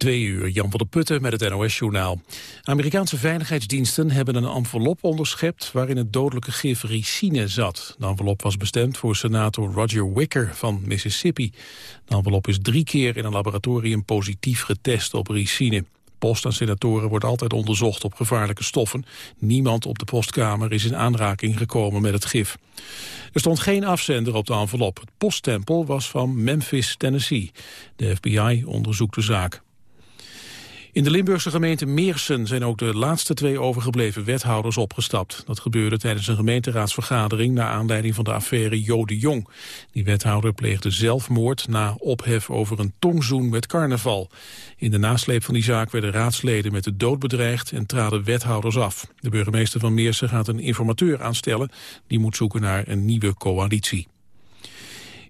Twee uur, Jan van der Putten met het NOS-journaal. Amerikaanse veiligheidsdiensten hebben een envelop onderschept... waarin het dodelijke gif ricine zat. De envelop was bestemd voor senator Roger Wicker van Mississippi. De envelop is drie keer in een laboratorium positief getest op ricine. Post aan senatoren wordt altijd onderzocht op gevaarlijke stoffen. Niemand op de postkamer is in aanraking gekomen met het gif. Er stond geen afzender op de envelop. Het poststempel was van Memphis, Tennessee. De FBI onderzoekt de zaak. In de Limburgse gemeente Meersen zijn ook de laatste twee overgebleven wethouders opgestapt. Dat gebeurde tijdens een gemeenteraadsvergadering naar aanleiding van de affaire Jode Jong. Die wethouder pleegde zelfmoord na ophef over een tongzoen met carnaval. In de nasleep van die zaak werden raadsleden met de dood bedreigd en traden wethouders af. De burgemeester van Meersen gaat een informateur aanstellen. Die moet zoeken naar een nieuwe coalitie.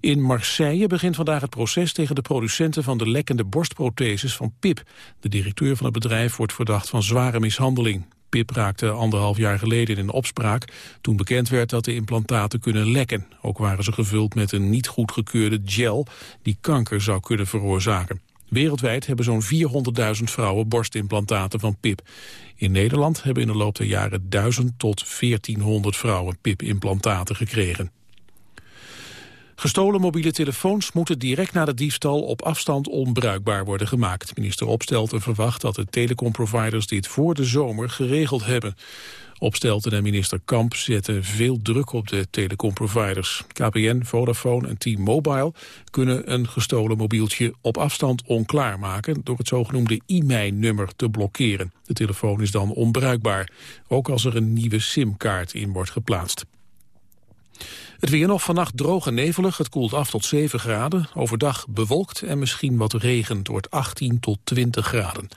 In Marseille begint vandaag het proces tegen de producenten van de lekkende borstprotheses van PIP. De directeur van het bedrijf wordt verdacht van zware mishandeling. PIP raakte anderhalf jaar geleden in opspraak toen bekend werd dat de implantaten kunnen lekken. Ook waren ze gevuld met een niet goedgekeurde gel die kanker zou kunnen veroorzaken. Wereldwijd hebben zo'n 400.000 vrouwen borstimplantaten van PIP. In Nederland hebben in de loop der jaren 1000 tot 1400 vrouwen PIP-implantaten gekregen. Gestolen mobiele telefoons moeten direct na de diefstal op afstand onbruikbaar worden gemaakt. Minister Opstelten verwacht dat de telecomproviders dit voor de zomer geregeld hebben. Opstelten en minister Kamp zetten veel druk op de telecomproviders. KPN, Vodafone en T-Mobile kunnen een gestolen mobieltje op afstand onklaar maken door het zogenoemde e-mail-nummer te blokkeren. De telefoon is dan onbruikbaar, ook als er een nieuwe simkaart in wordt geplaatst. Het weer nog vannacht droog en nevelig. Het koelt af tot 7 graden. Overdag bewolkt en misschien wat regen. Het wordt 18 tot 20 graden.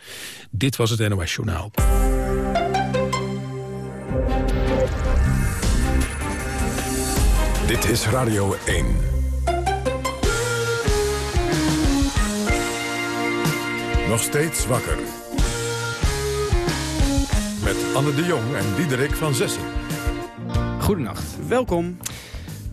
Dit was het NOS Journaal. Dit is Radio 1. Nog steeds wakker. Met Anne de Jong en Diederik van Zessen. Goedenacht, welkom.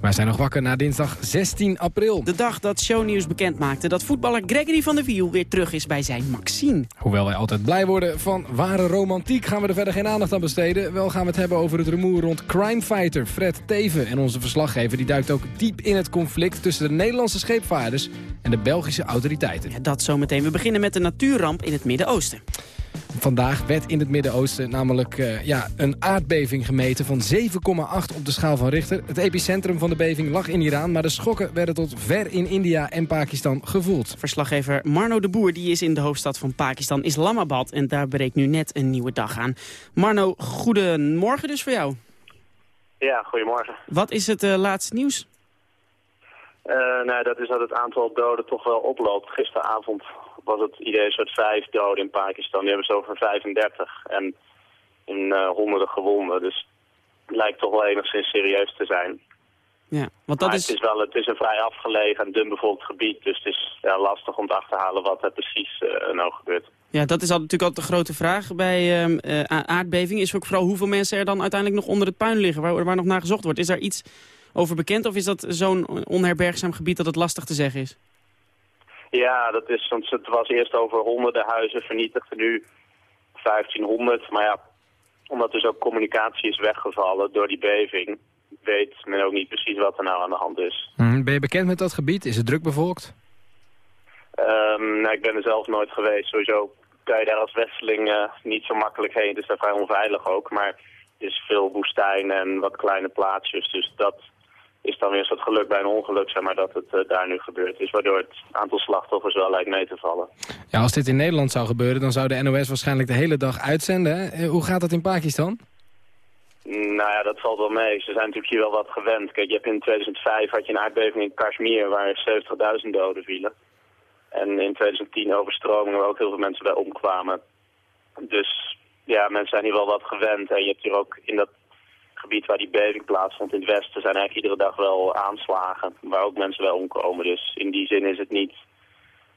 Wij zijn nog wakker na dinsdag 16 april. De dag dat shownieuws bekend maakte dat voetballer Gregory van der Wiel weer terug is bij zijn Maxine. Hoewel wij altijd blij worden van ware romantiek gaan we er verder geen aandacht aan besteden. Wel gaan we het hebben over het rumoer rond crimefighter Fred Teven. En onze verslaggever die duikt ook diep in het conflict tussen de Nederlandse scheepvaarders en de Belgische autoriteiten. Ja, dat zometeen. We beginnen met de natuurramp in het Midden-Oosten. Vandaag werd in het Midden-Oosten namelijk uh, ja, een aardbeving gemeten van 7,8 op de schaal van Richter. Het epicentrum van de beving lag in Iran, maar de schokken werden tot ver in India en Pakistan gevoeld. Verslaggever Marno de Boer die is in de hoofdstad van Pakistan, Islamabad. En daar breekt nu net een nieuwe dag aan. Marno, goedemorgen dus voor jou. Ja, goedemorgen. Wat is het uh, laatste nieuws? Uh, nou, dat is dat het aantal doden toch wel oploopt. Gisteravond was het idee soort vijf doden in Pakistan. Die hebben ze over 35 en in uh, honderden gewonden. Dus het lijkt toch wel enigszins serieus te zijn. Ja, want dat maar is... het, is wel, het is een vrij afgelegen en dunbevolkt gebied. Dus het is ja, lastig om te achterhalen wat er precies uh, nou gebeurt. Ja, dat is natuurlijk altijd de grote vraag bij uh, aardbeving. Is ook vooral hoeveel mensen er dan uiteindelijk nog onder het puin liggen... waar, waar nog naar gezocht wordt. Is daar iets over bekend of is dat zo'n onherbergzaam gebied dat het lastig te zeggen is? Ja, dat is, want het was eerst over honderden huizen vernietigd en nu 1500. Maar ja, omdat dus ook communicatie is weggevallen door die beving, weet men ook niet precies wat er nou aan de hand is. Hmm, ben je bekend met dat gebied? Is het druk bevolkt? Um, nou, ik ben er zelf nooit geweest. Sowieso kan je daar als westeling uh, niet zo makkelijk heen. Het is daar vrij onveilig ook. Maar het is veel woestijn en wat kleine plaatsjes. Dus dat is dan weer eens wat geluk bij een ongeluk, zeg maar, dat het uh, daar nu gebeurd is. Waardoor het aantal slachtoffers wel lijkt mee te vallen. Ja, als dit in Nederland zou gebeuren, dan zou de NOS waarschijnlijk de hele dag uitzenden. Hè? Eh, hoe gaat dat in Pakistan? Nou ja, dat valt wel mee. Ze zijn natuurlijk hier wel wat gewend. Kijk, je hebt in 2005 had je een aardbeving in Kashmir waar 70.000 doden vielen. En in 2010 overstromingen waar ook heel veel mensen bij omkwamen. Dus ja, mensen zijn hier wel wat gewend. En je hebt hier ook in dat gebied waar die beving plaatsvond in het westen zijn eigenlijk iedere dag wel aanslagen waar ook mensen wel omkomen. Dus in die zin is het niet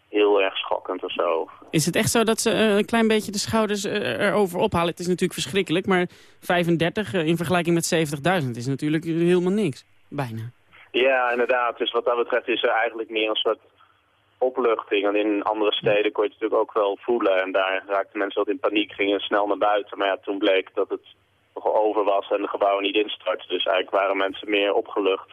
heel erg schokkend of zo. Is het echt zo dat ze uh, een klein beetje de schouders uh, erover ophalen? Het is natuurlijk verschrikkelijk, maar 35 uh, in vergelijking met 70.000 is natuurlijk helemaal niks. Bijna. Ja, inderdaad. Dus wat dat betreft is er eigenlijk meer een soort opluchting. En in andere steden kon je het natuurlijk ook wel voelen. En daar raakten mensen wat in paniek, gingen snel naar buiten. Maar ja, toen bleek dat het over was en de gebouwen niet instortten. Dus eigenlijk waren mensen meer opgelucht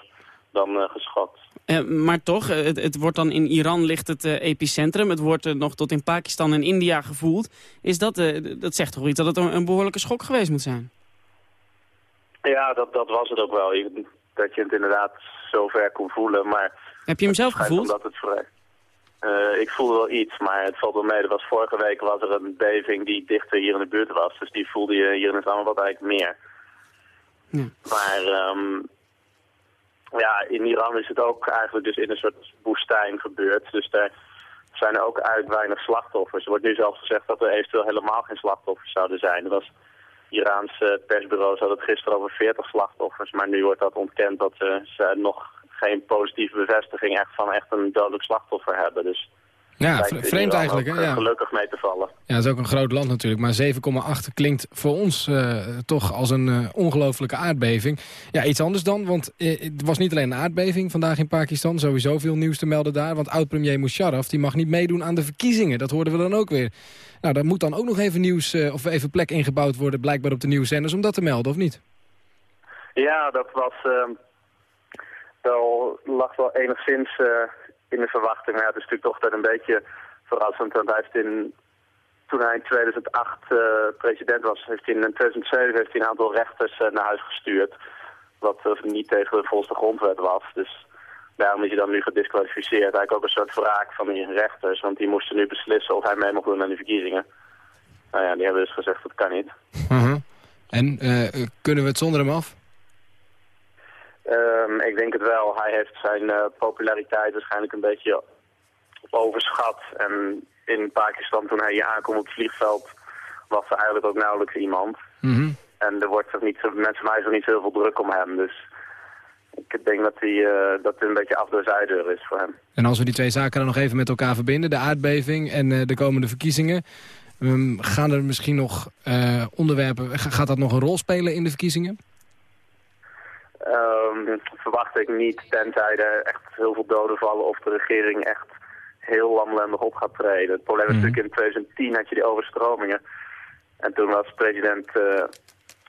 dan uh, geschokt. Uh, maar toch, het, het, wordt dan in Iran ligt het uh, epicentrum. Het wordt nog tot in Pakistan en India gevoeld. Is dat, dat zegt toch iets dat het een, een, behoorlijke schok geweest moet zijn? Ja, dat, dat was het ook wel. Dat je het inderdaad zover kon voelen. Maar Heb je hem zelf gevoeld? Omdat het vrij... Uh, ik voelde wel iets, maar het valt wel mee. Er was vorige week was er een beving die dichter hier in de buurt was. Dus die voelde je hier in het wat eigenlijk meer. Ja. Maar um, ja, in Iran is het ook eigenlijk dus in een soort woestijn gebeurd. Dus daar zijn er ook eigenlijk weinig slachtoffers. Er wordt nu zelfs gezegd dat er eventueel helemaal geen slachtoffers zouden zijn. Er was Iraanse persbureaus hadden het gisteren over 40 slachtoffers. Maar nu wordt dat ontkend dat ze nog geen positieve bevestiging echt van echt een dodelijk slachtoffer hebben. Dus ja, vreemd eigenlijk. Hè? Eh, ja. Gelukkig mee te vallen. Ja, dat is ook een groot land natuurlijk. Maar 7,8 klinkt voor ons uh, toch als een uh, ongelofelijke aardbeving. Ja, iets anders dan, want uh, het was niet alleen een aardbeving vandaag in Pakistan. Sowieso veel nieuws te melden daar. Want oud-premier Musharraf die mag niet meedoen aan de verkiezingen. Dat hoorden we dan ook weer. Nou, daar moet dan ook nog even nieuws of even plek ingebouwd worden... blijkbaar op de nieuwszenders om dat te melden, of niet? Ja, dat was... Wel, lag wel enigszins in de verwachting. Maar ja, het is natuurlijk toch dat een beetje verrassend. Want hij heeft in, toen hij in 2008 uh, president was, heeft hij in 2007 heeft hij een aantal rechters uh, naar huis gestuurd. Wat niet tegen de volste grondwet was. Dus daarom is hij dan nu gedisqualificeerd. Eigenlijk ook een soort wraak van die rechters. Want die moesten nu beslissen of hij mee mocht doen aan de verkiezingen. Nou ja, die hebben dus gezegd dat kan niet. -huh. En kunnen we het zonder hem af? Um, ik denk het wel. Hij heeft zijn uh, populariteit waarschijnlijk een beetje overschat. En in Pakistan, toen hij hier aankwam op het vliegveld, was er eigenlijk ook nauwelijks iemand. Mm -hmm. En er wordt toch niet, mensen maken er niet heel veel druk om hem. Dus ik denk dat, hij, uh, dat het een beetje af zijdeur is voor hem. En als we die twee zaken dan nog even met elkaar verbinden, de aardbeving en uh, de komende verkiezingen... Um, gaan er misschien nog onderwerpen, gaat dat nog een rol spelen in de verkiezingen? Um, verwacht ik niet, tenzij er echt heel veel doden vallen of de regering echt heel lamlendig op gaat treden. Het probleem is mm -hmm. natuurlijk in 2010 had je die overstromingen. En toen was president uh,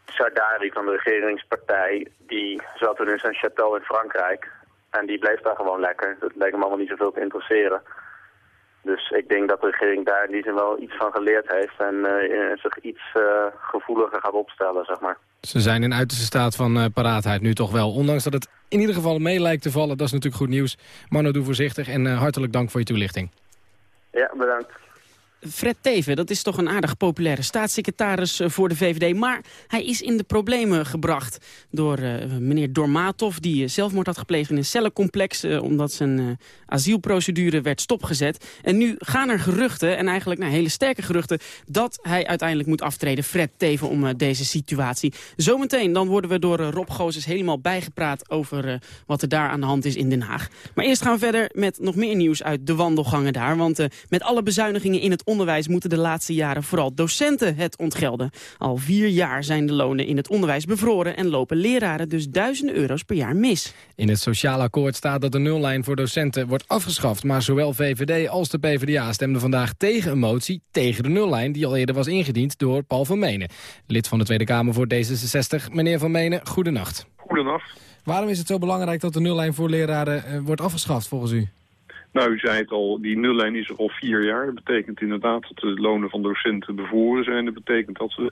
Sardari van de regeringspartij, die zat toen in zijn château in Frankrijk. En die bleef daar gewoon lekker. Dat leek hem allemaal niet zoveel te interesseren. Dus ik denk dat de regering daar in die zin wel iets van geleerd heeft en uh, zich iets uh, gevoeliger gaat opstellen, zeg maar. Ze zijn in uiterste staat van uh, paraatheid nu toch wel. Ondanks dat het in ieder geval mee lijkt te vallen. Dat is natuurlijk goed nieuws. Mano, doe voorzichtig en hartelijk dank voor je toelichting. Ja, bedankt. Fred Teven, dat is toch een aardig populaire staatssecretaris eh, voor de VVD. Maar hij is in de problemen gebracht door uh, meneer Dormatov... die zelfmoord had gepleegd in een cellencomplex... Omdat zijn asielprocedure werd stopgezet. En nu gaan er geruchten, en eigenlijk nou, hele sterke geruchten... dat hij uiteindelijk moet aftreden, Fred Teven, om deze situatie. Zometeen dan worden we door Rob Gozes helemaal bijgepraat... over wat er daar aan de hand is in Den Haag. Maar eerst gaan we verder met nog meer nieuws uit de wandelgangen daar. Want met alle bezuinigingen in het onderwijs moeten de laatste jaren vooral docenten het ontgelden. Al vier jaar zijn de lonen in het onderwijs bevroren en lopen leraren dus duizenden euro's per jaar mis. In het sociaal akkoord staat dat de nullijn voor docenten wordt afgeschaft. Maar zowel VVD als de PvdA stemden vandaag tegen een motie tegen de nullijn die al eerder was ingediend door Paul van Menen. Lid van de Tweede Kamer voor D66. Meneer van Menen, goedenacht. Goedenacht. Waarom is het zo belangrijk dat de nullijn voor leraren uh, wordt afgeschaft volgens u? Nou, u zei het al, die nullijn is er al vier jaar. Dat betekent inderdaad dat de lonen van docenten bevroren zijn. Dat betekent dat we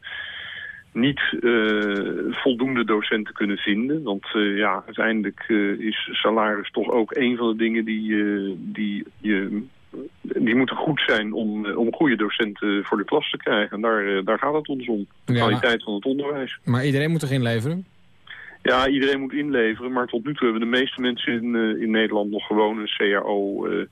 niet uh, voldoende docenten kunnen vinden. Want uh, ja, uiteindelijk uh, is salaris toch ook een van de dingen die, die, je, die moeten goed zijn om, om goede docenten voor de klas te krijgen. En daar, daar gaat het ons om. De kwaliteit van het onderwijs. Maar iedereen moet er inleveren? Ja, iedereen moet inleveren, maar tot nu toe hebben de meeste mensen in, uh, in Nederland nog gewoon een CAO uh,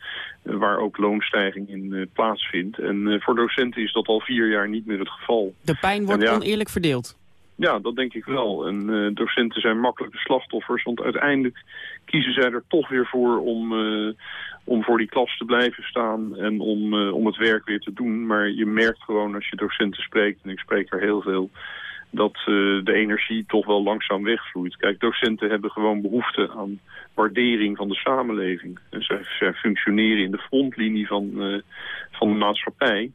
waar ook loonstijging in uh, plaatsvindt. En voor docenten is dat al vier jaar niet meer het geval. De pijn wordt ja, oneerlijk verdeeld. Ja, dat denk ik wel. En docenten zijn makkelijke slachtoffers, want uiteindelijk kiezen zij er toch weer voor om, om voor die klas te blijven staan en om, om het werk weer te doen. Maar je merkt gewoon als je docenten spreekt, en ik spreek er heel veel dat uh, de energie toch wel langzaam wegvloeit. Kijk, docenten hebben gewoon behoefte aan waardering van de samenleving. En zij, zij functioneren in de frontlinie van, uh, van de maatschappij.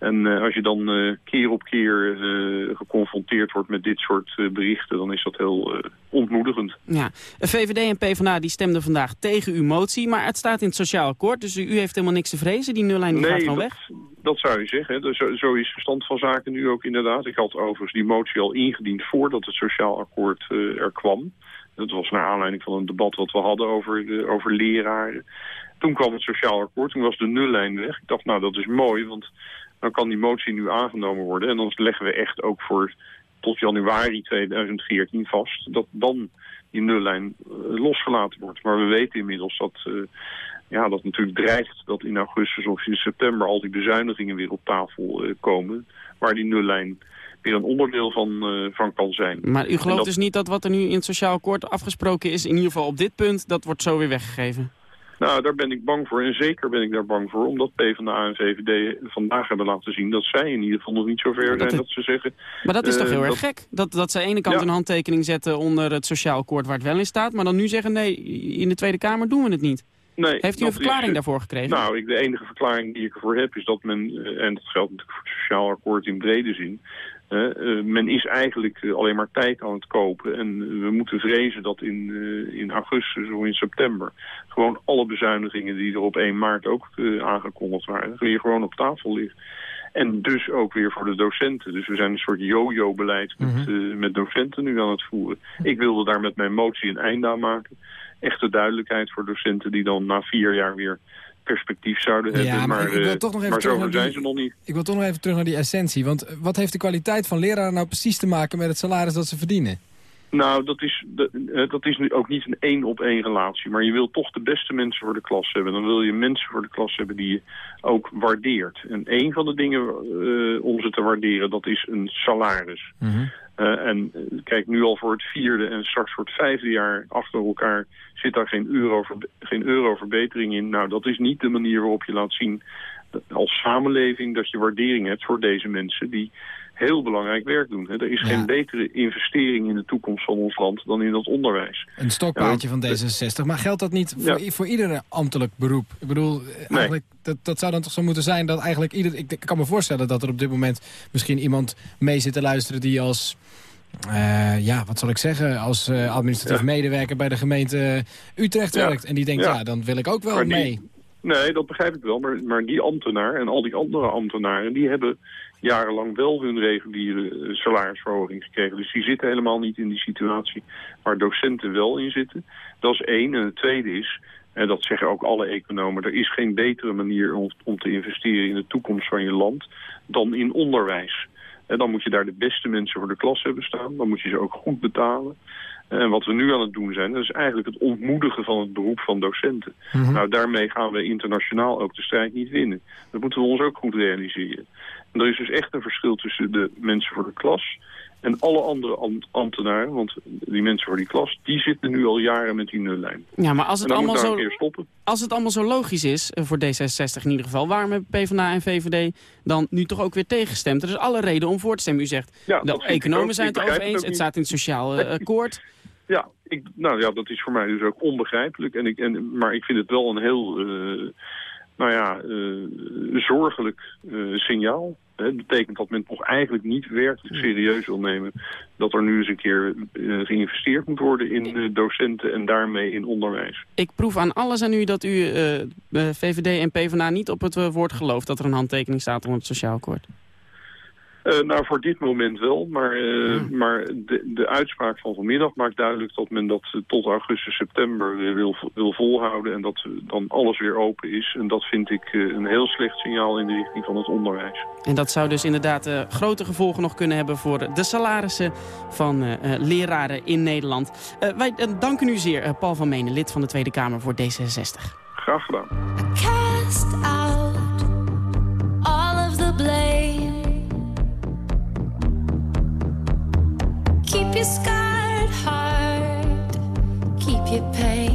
En uh, als je dan uh, keer op keer uh, geconfronteerd wordt met dit soort berichten... dan is dat heel ontmoedigend. Ja, VVD en PvdA die stemden vandaag tegen uw motie... maar het staat in het sociaal akkoord, dus u, u heeft helemaal niks te vrezen. Die nullijn die nee, gaat gewoon dat, weg. dat zou je zeggen. Dus, zo, zo is de stand van zaken nu ook inderdaad. Ik had overigens die motie al ingediend voordat het sociaal akkoord er kwam. Dat was naar aanleiding van een debat wat we hadden over, de, over leraren. Toen kwam het sociaal akkoord, toen was de nullijn weg. Ik dacht, nou dat is mooi, want dan kan die motie nu aangenomen worden. En dan leggen we echt ook voor tot januari 2014 vast dat dan die nullijn uh, losgelaten wordt. Maar we weten inmiddels dat, uh, ja, dat natuurlijk dreigt dat in augustus of in september al die bezuinigingen weer op tafel uh, komen. Waar die nullijn weer een onderdeel van, van kan zijn. Maar u gelooft dat... dus niet dat wat er nu in het sociaal akkoord afgesproken is, in ieder geval op dit punt, dat wordt zo weer weggegeven? Nou, daar ben ik bang voor. En zeker ben ik daar bang voor. Omdat PvdA en VVD vandaag hebben laten zien... dat zij in ieder geval nog niet zover zijn dat, dat ze zeggen... Maar dat is toch heel dat... erg gek? Dat, dat ze aan de ene kant Ja. een handtekening zetten onder het sociaal akkoord... waar het wel in staat, maar dan nu zeggen... nee, in de Tweede Kamer doen we het niet. Nee, Heeft u een verklaring is, daarvoor gekregen? Nou, ik, de enige verklaring die ik ervoor heb is dat men... eh, en dat geldt natuurlijk voor het sociaal akkoord in brede zin... Uh, men is eigenlijk uh, alleen maar tijd aan het kopen. En we moeten vrezen dat in, in augustus of in september... gewoon alle bezuinigingen die er op 1 maart ook aangekondigd waren... weer gewoon op tafel liggen. En dus ook weer voor de docenten. Dus we zijn een soort yo-yo-beleid met, mm -hmm. met docenten nu aan het voeren. Ik wilde daar met mijn motie een einde aan maken. Echte duidelijkheid voor docenten die dan na vier jaar weer perspectief zouden hebben. Ja, maar, maar, ik, wil toch nog even maar zover zijn die, ze nog niet. Ik wil toch nog even terug naar die essentie. Want wat heeft de kwaliteit van leraren nou precies te maken met het salaris dat ze verdienen? Nou, dat is, dat is nu ook niet een één op één relatie. Maar je wil toch de beste mensen voor de klas hebben. Dan wil je mensen voor de klas hebben die je ook waardeert. En een van de dingen uh, om ze te waarderen, dat is een salaris. Mm -hmm. Uh, en kijk, nu al voor het vierde en straks voor het vijfde jaar achter elkaar zit daar geen euro, geen euro verbetering in. Nou, dat is niet de manier waarop je laat zien als samenleving dat je waardering hebt voor deze mensen die heel belangrijk werk doen. Hè. Er is Ja. geen betere investering in de toekomst van ons land dan in dat onderwijs. Een stokpaardje van D66. Maar geldt dat niet voor, Ja. voor ieder ambtelijk beroep? Ik bedoel, eh, eigenlijk, dat, dat zou dan toch zo moeten zijn dat eigenlijk ieder... Ik, ik kan me voorstellen dat er op dit moment misschien iemand mee zit te luisteren die als... eh, ja, wat zal ik zeggen, als eh, administratief medewerker bij de gemeente Utrecht werkt. En die denkt, ja. Dan wil ik ook wel die- mee. Nee, dat begrijp ik wel. Maar, maar die ambtenaar en al die andere ambtenaren... die hebben jarenlang wel hun reguliere eh, salarisverhoging gekregen. Dus die zitten helemaal niet in die situatie waar docenten wel in zitten. Dat is één. En het tweede is, en dat zeggen ook alle economen... er is geen betere manier om, om te investeren in de toekomst van je land... dan in onderwijs. En dan moet je daar de beste mensen voor de klas hebben staan. Dan moet je ze ook goed betalen. En wat we nu aan het doen zijn, dat is eigenlijk het ontmoedigen van het beroep van docenten. Mhm. Nou, daarmee gaan we internationaal ook de strijd niet winnen. Dat moeten we ons ook goed realiseren. En er is dus echt een verschil tussen de mensen voor de klas en alle andere am- ambtenaren. Want die mensen voor die klas, die zitten nu al jaren met die nullijn. Ja, maar als het, allemaal zo, als het allemaal zo logisch is, eh, voor D66 in ieder geval... waarom hebben PvdA en VVD dan nu toch ook weer tegengestemd? Er is alle reden om voor te stemmen. U zegt, Ja, de economen zijn het over eens, het staat in het sociaal eh, akkoord. Ja, ik, nou ja, dat is voor mij dus ook onbegrijpelijk. En ik, en, maar ik vind het wel een heel, eh, nou ja, eh, zorgelijk eh, signaal. Het betekent dat men toch eigenlijk niet werkelijk serieus wil nemen... dat er nu eens een keer geïnvesteerd moet worden in docenten en daarmee in onderwijs. Ik proef aan alles aan u dat u VVD en PvdA niet op het woord gelooft... dat er een handtekening staat onder het sociaal akkoord. Eh, nou, voor dit moment wel, maar, eh, maar de, de uitspraak van vanmiddag maakt duidelijk dat men dat eh, tot augustus, september wil, wil volhouden en dat dan alles weer open is. En dat vind ik eh, een heel slecht signaal in de richting van het onderwijs. En dat zou dus inderdaad eh, grote gevolgen nog kunnen hebben... voor de salarissen van eh, eh, leraren in Nederland. Eh, wij danken u zeer, eh, Paul van Menen, lid van de Tweede Kamer voor D66. Graag gedaan. Keep your scarred heart, keep your pain.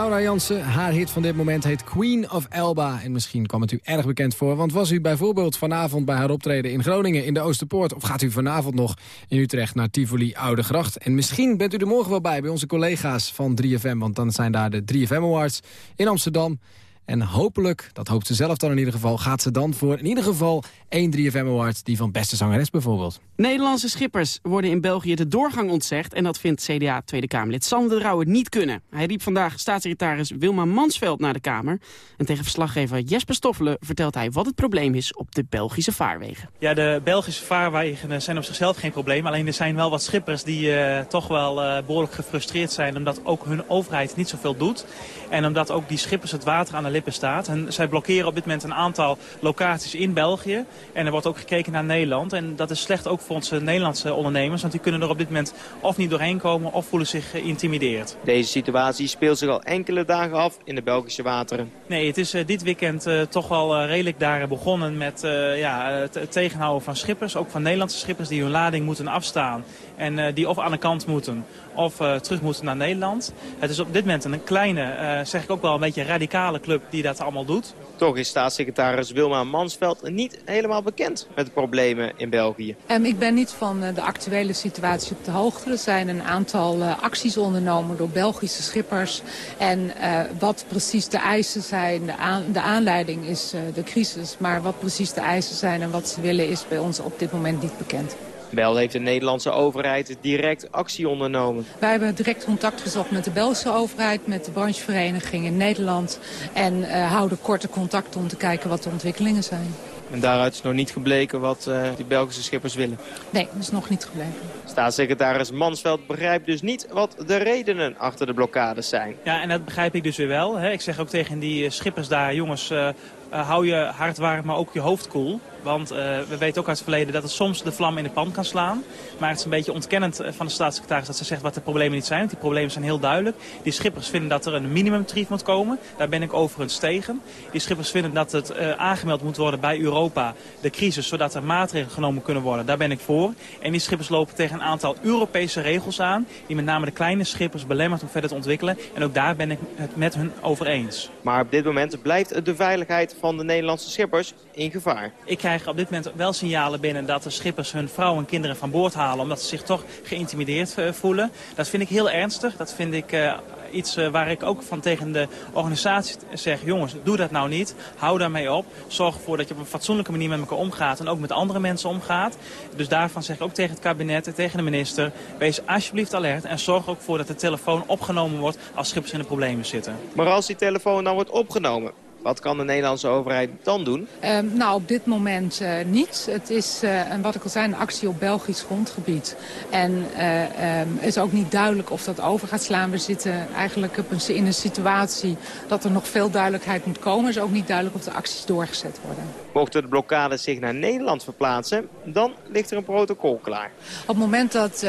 Laura Jansen, haar hit van dit moment heet Queen of Elba. En misschien kwam het u erg bekend voor, want was u bijvoorbeeld vanavond bij haar optreden in Groningen in de Oosterpoort... of gaat u vanavond nog in Utrecht naar Tivoli Oude Gracht? En misschien bent u er morgen wel bij bij onze collega's van 3FM... want dan zijn daar de 3FM Awards in Amsterdam... En hopelijk, dat hoopt ze zelf dan in ieder geval... gaat ze dan voor in ieder geval één 3FM Award... die van beste zangeres bijvoorbeeld. Nederlandse schippers worden in België de doorgang ontzegd... en dat vindt CDA Tweede Kamerlid Sander de Rauwe niet kunnen. Hij riep vandaag staatssecretaris Wilma Mansveld naar de Kamer. En tegen verslaggever Jesper Stoffelen vertelt hij wat het probleem is... op de Belgische vaarwegen. Ja, de Belgische vaarwegen zijn op zichzelf geen probleem. Alleen er zijn wel wat schippers die uh, toch wel uh, behoorlijk gefrustreerd zijn... omdat ook hun overheid niet zoveel doet. En omdat ook die schippers het water aan lippen staat. En zij blokkeren op dit moment een aantal locaties in België. En er wordt ook gekeken naar Nederland. En dat is slecht ook voor onze Nederlandse ondernemers. Want die kunnen er op dit moment of niet doorheen komen of voelen zich geïntimideerd. Deze situatie speelt zich al enkele dagen af in de Belgische wateren. Nee, het is uh, dit weekend uh, toch wel uh, redelijk daar begonnen met ja, het tegenhouden van schippers. Ook van Nederlandse schippers die hun lading moeten afstaan. En die of aan de kant moeten of terug moeten naar Nederland. Het is op dit moment een kleine, zeg ik ook wel een beetje radicale club die dat allemaal doet. Toch is staatssecretaris Wilma Mansveld niet helemaal bekend met de problemen in België. Um, ik ben niet van uh, de actuele situatie op de hoogte. Er zijn een aantal acties ondernomen door Belgische schippers. En wat precies de eisen zijn, de, aan, de aanleiding is de crisis. Maar wat precies de eisen zijn en wat ze willen is bij ons op dit moment niet bekend. Wel heeft de Nederlandse overheid direct actie ondernomen. Wij hebben direct contact gezocht met de Belgische overheid, met de branchevereniging in Nederland. En uh, houden korte contact om te kijken wat de ontwikkelingen zijn. En daaruit is nog niet gebleken wat uh, die Belgische schippers willen? Nee, dat is nog niet gebleken. Staatssecretaris Mansveld begrijpt dus niet wat de redenen achter de blokkades zijn. Ja, en dat begrijp ik dus weer wel. Hè. Ik zeg ook tegen die schippers daar, jongens, uh, uh, hou je hart warm, maar ook je hoofd koel. Cool. Want uh, we weten ook uit het verleden dat het soms de vlam in de pan kan slaan. Maar het is een beetje ontkennend van de staatssecretaris dat ze zegt wat de problemen niet zijn. Want die problemen zijn heel duidelijk. Die schippers vinden dat er een minimumtarief moet komen. Daar ben ik overigens tegen. Die schippers vinden dat het uh, aangemeld moet worden bij Europa, de crisis, zodat er maatregelen genomen kunnen worden. Daar ben ik voor. En die schippers lopen tegen een aantal Europese regels aan, die met name de kleine schippers belemmert om verder te ontwikkelen. En ook daar ben ik het met hun over eens. Maar op dit moment blijft de veiligheid van de Nederlandse schippers in gevaar. Ik op dit moment wel signalen binnen dat de schippers hun vrouwen en kinderen van boord halen... omdat ze zich toch geïntimideerd voelen. Dat vind ik heel ernstig. Dat vind ik uh, iets uh, waar ik ook van tegen de organisatie zeg... jongens, doe dat nou niet. Hou daarmee op. Zorg ervoor dat je op een fatsoenlijke manier met elkaar omgaat... en ook met andere mensen omgaat. Dus daarvan zeg ik ook tegen het kabinet en tegen de minister... wees alsjeblieft alert en zorg ook voor dat de telefoon opgenomen wordt... als schippers in de problemen zitten. Maar als die telefoon dan wordt opgenomen... Wat kan de Nederlandse overheid dan doen? Um, nou, op dit moment uh, niet. Het is, uh, wat ik al zei, een actie op Belgisch grondgebied. En uh, um, is ook niet duidelijk of dat over gaat slaan. We zitten eigenlijk op een, in een situatie dat er nog veel duidelijkheid moet komen. Het is ook niet duidelijk of de acties doorgezet worden. Mochten de blokkades zich naar Nederland verplaatsen, dan ligt er een protocol klaar. Op het moment dat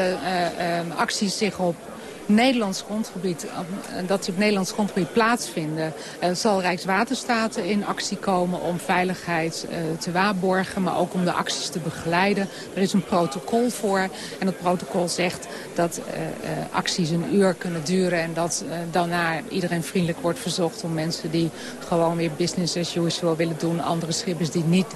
acties zich op Nederlands grondgebied, dat die op Nederlands grondgebied plaatsvinden, uh, zal Rijkswaterstaat in actie komen om veiligheid uh, te waarborgen, maar ook om de acties te begeleiden. Er is een protocol voor en het protocol zegt dat acties een uur kunnen duren en dat daarna iedereen vriendelijk wordt verzocht om mensen die gewoon weer business as usual willen doen, andere schippers die niet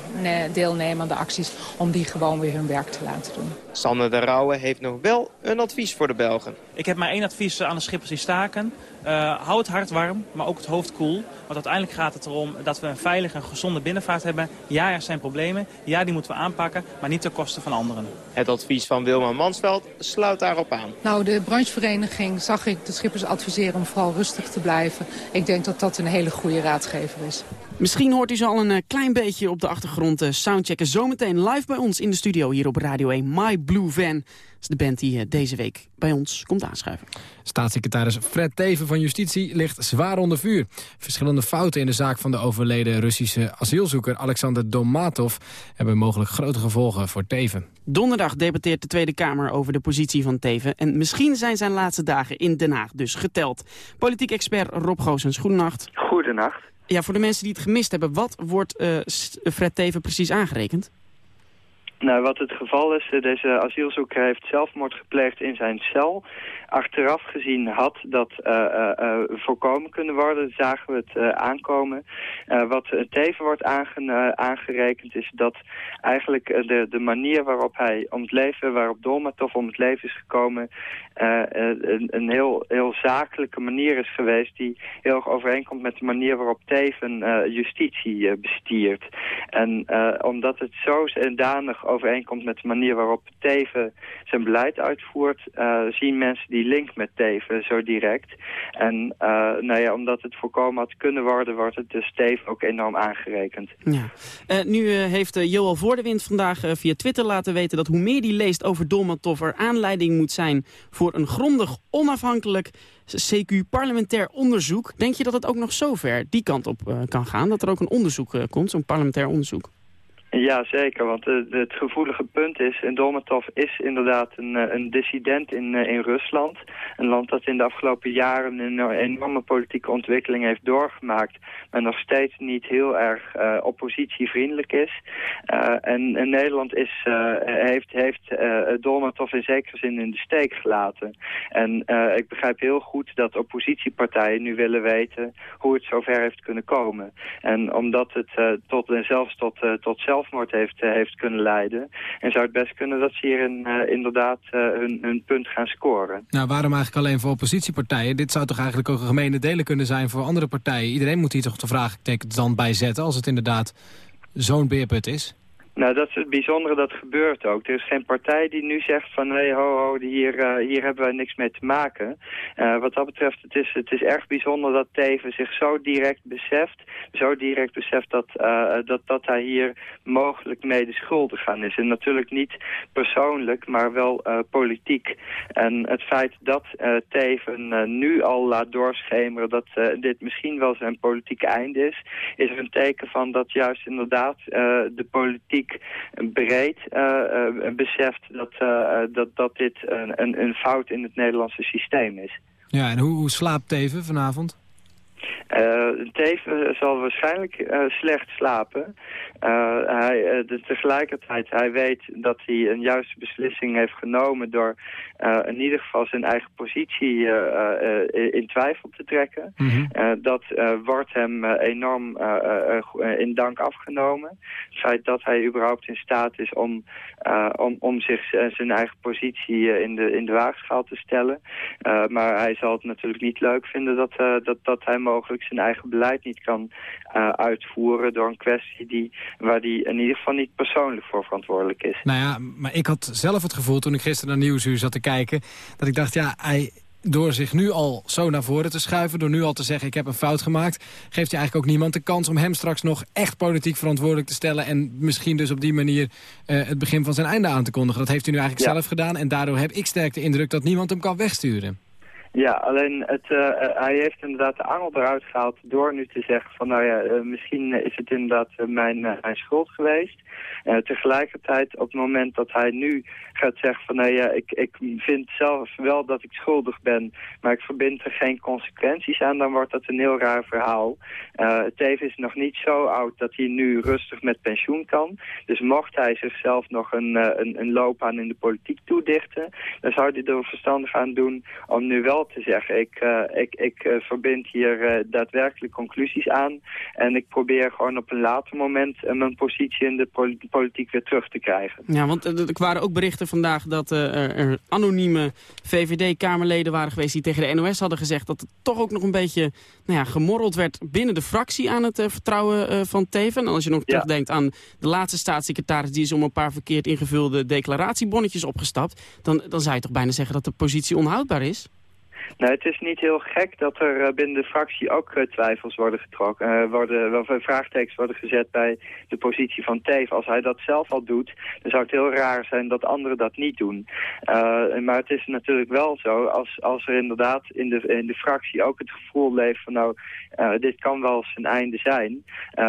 deelnemen aan de acties, om die gewoon weer hun werk te laten doen. Sanne de Rauwe heeft nog wel een advies voor de Belgen. Ik heb maar één advies aan de schippers die staken. Uh, hou het hart warm, maar ook het hoofd koel. Want uiteindelijk gaat het erom dat we een veilige en gezonde binnenvaart hebben. Ja, er zijn problemen. Ja, die moeten we aanpakken, maar niet ten koste van anderen. Het advies van Wilma Mansveld sluit daarop aan. Nou, de branchevereniging zag ik de schippers adviseren om vooral rustig te blijven. Ik denk dat dat een hele goede raadgever is. Misschien hoort u ze al een uh, klein beetje op de achtergrond uh, soundchecken. Zometeen live bij ons in de studio hier op Radio 1. My Blue Van. Dat is de band die uh, deze week bij ons komt aanschuiven. Staatssecretaris Fred Teven van Justitie ligt zwaar onder vuur. Verschillende fouten in de zaak van de overleden Russische asielzoeker Alexander Domatov... hebben mogelijk grote gevolgen voor Teven. Donderdag debatteert de Tweede Kamer over de positie van Teven. En misschien zijn zijn laatste dagen in Den Haag dus geteld. Politiek expert Rob Goossens, goedenacht. Goedenacht. Ja, voor de mensen die het gemist hebben, wat wordt uh, Fred Teven precies aangerekend? Nou, wat het geval is, eh, deze asielzoeker heeft zelfmoord gepleegd in zijn cel. Achteraf gezien had dat uh, uh, voorkomen kunnen worden, zagen we het aankomen. wat teven wordt aangerekend is dat eigenlijk de, de manier waarop hij om het leven, waarop Dolmatov om het leven is gekomen, een, een, heel, heel zakelijke manier is geweest die heel erg overeenkomt met de manier waarop Teven justitie bestiert. En omdat het zo danig overeenkomt met de manier waarop Teven zijn beleid uitvoert, zien mensen die link met Teven zo direct. En uh, nou ja, omdat het voorkomen had kunnen worden, wordt het dus Teven ook enorm aangerekend. Ja. Uh, nu uh, heeft Johan Voordewind vandaag via Twitter laten weten dat hoe meer die leest over Dolmatov er aanleiding moet zijn voor een grondig onafhankelijk CQ-parlementair onderzoek. Denk je dat het ook nog zover die kant op kan gaan? Dat er ook een onderzoek komt, zo'n parlementair onderzoek? Ja, zeker. Want het gevoelige punt is, Dolmatov is inderdaad een, eh, een dissident in, eh, in Rusland. Een land dat in de afgelopen jaren een enorme politieke ontwikkeling heeft doorgemaakt. Maar nog steeds niet heel erg oppositievriendelijk is. en, en, Nederland is, heeft, heeft Dolmatov in zekere zin in de steek gelaten. En ik begrijp heel goed dat oppositiepartijen nu willen weten hoe het zover heeft kunnen komen. En omdat het tot, en zelfs tot, tot zelf heeft, eh, heeft kunnen leiden. En zou het best kunnen dat ze hier uh, inderdaad uh, hun, hun punt gaan scoren. Nou, waarom eigenlijk alleen voor oppositiepartijen? Dit zou toch eigenlijk ook een gemene delen kunnen zijn voor andere partijen? Iedereen moet hier toch de vraagteken dan bij zetten als het inderdaad zo'n beerput is? Nou, dat is het bijzondere, dat gebeurt ook. Er is geen partij die nu zegt van, hé, hey, ho, ho, hier, uh, hier hebben wij niks mee te maken. Uh, wat dat betreft, het is, het is erg bijzonder dat Teven zich zo direct beseft, zo direct beseft dat, uh, dat, dat hij hier mogelijk mede schuldig aan is. En natuurlijk niet persoonlijk, maar wel politiek. En het feit dat Teven nu al laat doorschemeren dat dit misschien wel zijn politieke einde is, is er een teken van dat juist inderdaad de politiek breed uh, beseft dat, uh, dat, dat dit een, een fout in het Nederlandse systeem is. Ja, en hoe, hoe slaapt Teven vanavond? Uh, Teven zal waarschijnlijk uh, slecht slapen. Hij, de, tegelijkertijd, hij weet dat hij een juiste beslissing heeft genomen door in ieder geval zijn eigen positie in twijfel te trekken. Mm -hmm. dat wordt hem enorm in dank afgenomen. Het feit dat hij überhaupt in staat is om, om, om zich zijn eigen positie in, de, in de waagschaal te stellen. maar hij zal het natuurlijk niet leuk vinden dat, dat, dat hij mogelijk zijn eigen beleid niet kan uh, uitvoeren door een kwestie die, waar hij in ieder geval niet persoonlijk voor verantwoordelijk is. Nou ja, maar ik had zelf het gevoel toen ik gisteren naar Nieuwsuur zat te kijken, dat ik dacht, ja, hij door zich nu al zo naar voren te schuiven... door nu al te zeggen ik heb een fout gemaakt... geeft hij eigenlijk ook niemand de kans om hem straks nog echt politiek verantwoordelijk te stellen... en misschien dus op die manier uh, het begin van zijn einde aan te kondigen. Dat heeft hij nu eigenlijk zelf gedaan en daardoor heb ik sterk de indruk dat niemand hem kan wegsturen. Ja, alleen het, uh, hij heeft inderdaad de angel eruit gehaald door nu te zeggen van nou ja, uh, misschien is het inderdaad mijn, mijn schuld geweest. Tegelijkertijd op het moment dat hij nu gaat zeggen van nou ja, ik, ik vind zelf wel dat ik schuldig ben, maar ik verbind er geen consequenties aan, dan wordt dat een heel raar verhaal. Teven is nog niet zo oud dat hij nu rustig met pensioen kan. Dus mocht hij zichzelf nog een, een, een loopbaan in de politiek toedichten, dan zou hij er verstandig aan doen om nu wel te zeggen, ik, uh, ik, ik verbind hier daadwerkelijk conclusies aan en ik probeer gewoon op een later moment mijn positie in de politiek weer terug te krijgen. Ja, want er waren ook berichten vandaag dat er anonieme VVD-kamerleden waren geweest... die tegen de NOS hadden gezegd dat er toch ook nog een beetje nou ja, gemorreld werd... binnen de fractie aan het vertrouwen van Teven. En als je nog ja. terugdenkt aan de laatste staatssecretaris... die is om een paar verkeerd ingevulde declaratiebonnetjes opgestapt... Dan, dan zou je toch bijna zeggen dat de positie onhoudbaar is? Nou, het is niet heel gek dat er uh, binnen de fractie ook uh, twijfels worden getrokken. Uh, worden, vraagtekens worden gezet bij de positie van Teef. Als hij dat zelf al doet, dan zou het heel raar zijn dat anderen dat niet doen. maar het is natuurlijk wel zo, als, als er inderdaad in de, in de fractie ook het gevoel leeft van nou, dit kan wel zijn einde zijn.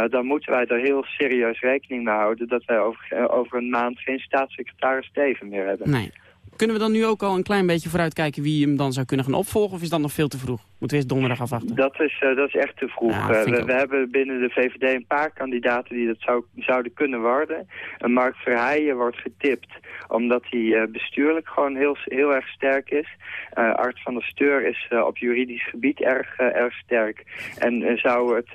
dan moeten wij er heel serieus rekening mee houden dat wij over, over een maand geen staatssecretaris Teven meer hebben. Nee. Kunnen we dan nu ook al een klein beetje vooruitkijken wie hem dan zou kunnen gaan opvolgen? Of is dat nog veel te vroeg? Moeten we eerst donderdag afwachten? Dat is, eh, dat is echt te vroeg. Ja, Eh, we, hebben binnen de VVD een paar kandidaten die dat zou, zouden kunnen worden. En Mark Verheijen wordt getipt omdat hij eh, bestuurlijk gewoon heel, heel erg sterk is. Eh, Art van der Steur is op juridisch gebied erg, erg sterk. En zou het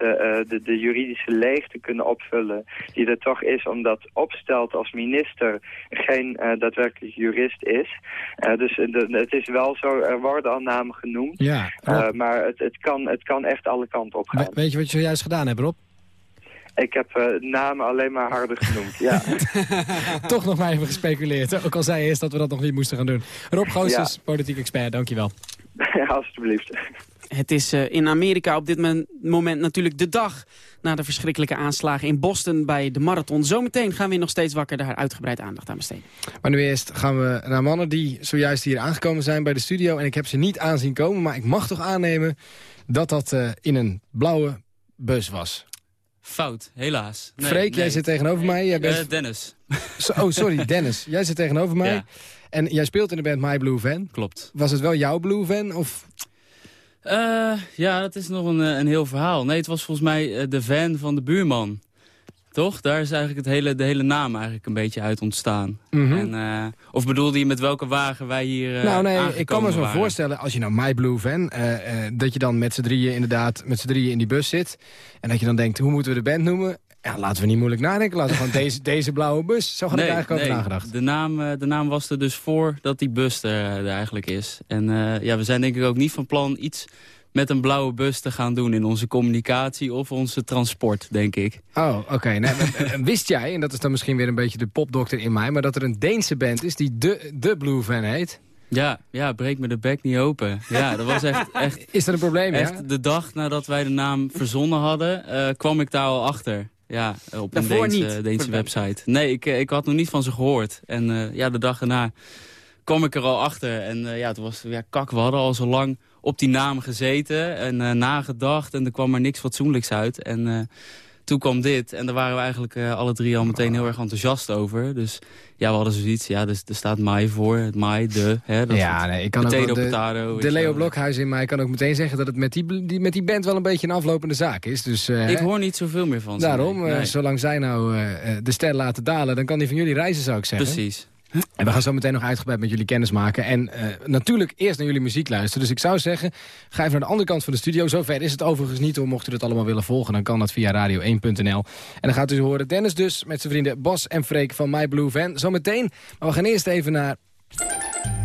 de, de juridische leegte kunnen opvullen die er toch is omdat Opstelt als minister geen daadwerkelijk jurist is. Eh, dus eh, de- het is wel zo, er worden al namen genoemd. Ja, Eh, maar het, het, kan, het kan echt alle kanten op gaan. we- weet je wat je zojuist gedaan hebt, Rob? Ik heb namen alleen maar harder genoemd, ja. Toch nog maar even gespeculeerd. Ook al zei je eerst dat we dat nog niet moesten gaan doen. Rob Goossens, politiek expert, dankjewel. Alsjeblieft. Het is eh, in Amerika op dit men- moment natuurlijk de dag... na de verschrikkelijke aanslagen in Boston bij de marathon. Zometeen gaan we nog steeds wakker daar uitgebreid aandacht aan besteden. Maar nu eerst gaan we naar mannen die zojuist hier aangekomen zijn bij de studio. En ik heb ze niet aanzien komen, maar ik mag toch aannemen dat dat eh, in een blauwe bus was. Fout, helaas. Nee, Freek, jij zit tegenover mij. Jij bent... Eh, Dennis. So- oh, sorry, Dennis. Jij zit tegenover mij. Ja. En jij speelt in de band My Blue Van. Klopt. Was het wel jouw Blue Van? Of... Eh, ja, dat is nog een, eh, een heel verhaal. Nee, het was volgens mij eh, de van van de buurman. Toch? Daar is eigenlijk het hele, de hele naam eigenlijk een beetje uit ontstaan. Mhm. en, of bedoelde je met welke wagen wij hier eh, nou nee, ik kan me zo waren? voorstellen, als je nou My Blue Van... dat je dan met z'n drieën inderdaad met z'n drieën in die bus zit. En dat je dan denkt, hoe moeten we de band noemen? Ja, laten we niet moeilijk nadenken. Laten we gewoon deze, deze blauwe bus. Zo had ik eigenlijk over nagedacht. De naam, eh, de naam was er dus voor dat die bus er, er eigenlijk is. En eh, ja, we zijn denk ik ook niet van plan iets met een blauwe bus te gaan doen... in onze communicatie of onze transport, denk ik. Oh, oké. Nee, eh, wist jij, en dat is dan misschien weer een beetje de popdokter in mij... maar dat er een Deense band is die de, de Blue Van heet? Ja, ja, breek me de bek niet open. Ja, dat was echt... echt is dat een probleem, echt ja? de dag nadat wij de naam verzonnen hadden, eh, kwam ik daar al achter. Ja, op een Daarvoor Deense, niet, Deense website. Nee, ik, eh, ik had nog niet van ze gehoord. En eh, ja, de dag erna kwam ik er al achter. En eh, ja, het was ja, kak. We hadden al zo lang op die naam gezeten en nagedacht. En er kwam maar niks fatsoenlijks uit. En toen kwam dit. En daar waren we eigenlijk eh, alle drie al meteen heel erg enthousiast over. Dus ja, we hadden zoiets. Ja, dus er staat mij voor. Het mij, de. Hè, dat ja, nee, ik kan ook potato, de, de Leo. Blokhuis in mij kan ook meteen zeggen... dat het met die, die, met die band wel een beetje een aflopende zaak is. Dus, eh, Ik hè? hoor niet zoveel meer van ze. Daarom, nee. eh, zolang zij nou de ster laten dalen... dan kan die van jullie reizen, zou ik zeggen. Precies. En we gaan zo meteen nog uitgebreid met jullie kennis maken. En eh, natuurlijk eerst naar jullie muziek luisteren. Dus ik zou zeggen, ga even naar de andere kant van de studio. Zover is het overigens niet hoor. Mocht u dat allemaal willen volgen, dan kan dat via radio1.nl. En dan gaat u horen Dennis dus met zijn vrienden Bas en Freek van My Blue Van. Zometeen, maar we gaan eerst even naar...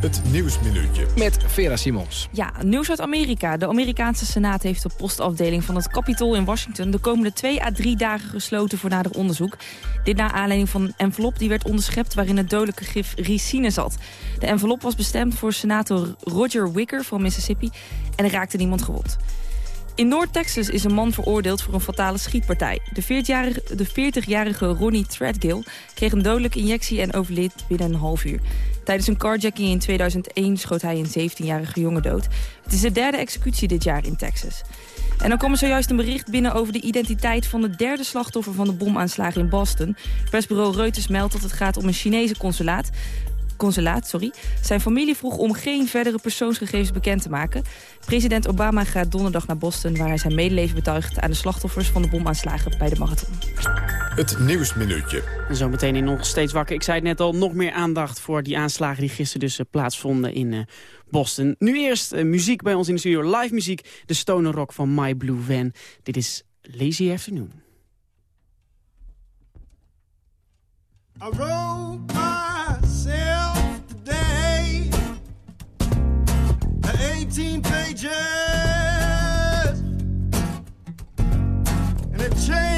Het Nieuwsminuutje. Met Vera Simons. Ja, nieuws uit Amerika. De Amerikaanse Senaat heeft de postafdeling van het Capitool in Washington... de komende twee à drie dagen gesloten voor nader onderzoek. Dit naar aanleiding van een envelop die werd onderschept... waarin het dodelijke gif ricine zat. De envelop was bestemd voor senator Roger Wicker van Mississippi... en er raakte niemand gewond. In Noord-Texas is een man veroordeeld voor een fatale schietpartij. De 40-jarige de 40-jarige Ronnie Threadgill kreeg een dodelijke injectie en overleed binnen een half uur. Tijdens een carjacking in 2001 schoot hij een 17-jarige jongen dood. Het is de derde executie dit jaar in Texas. En dan kwam er zojuist een bericht binnen over de identiteit van de derde slachtoffer van de bomaanslagen in Boston. Persbureau Reuters meldt dat het gaat om een Chinese consulaat consulaat. Sorry. Zijn familie vroeg om geen verdere persoonsgegevens bekend te maken. President Obama gaat donderdag naar Boston... waar hij zijn medeleven betuigt aan de slachtoffers van de bomaanslagen bij de marathon. Het Nieuwsminuutje. En zo meteen in nog steeds wakker. Ik zei het net al, nog meer aandacht voor die aanslagen die gisteren dus eh, plaatsvonden in eh, Boston. Nu eerst eh, muziek bij ons in de studio, live muziek. De stoner rock van My Blue Van. Dit is Lazy Afternoon. I wrote 18 pages. And it changed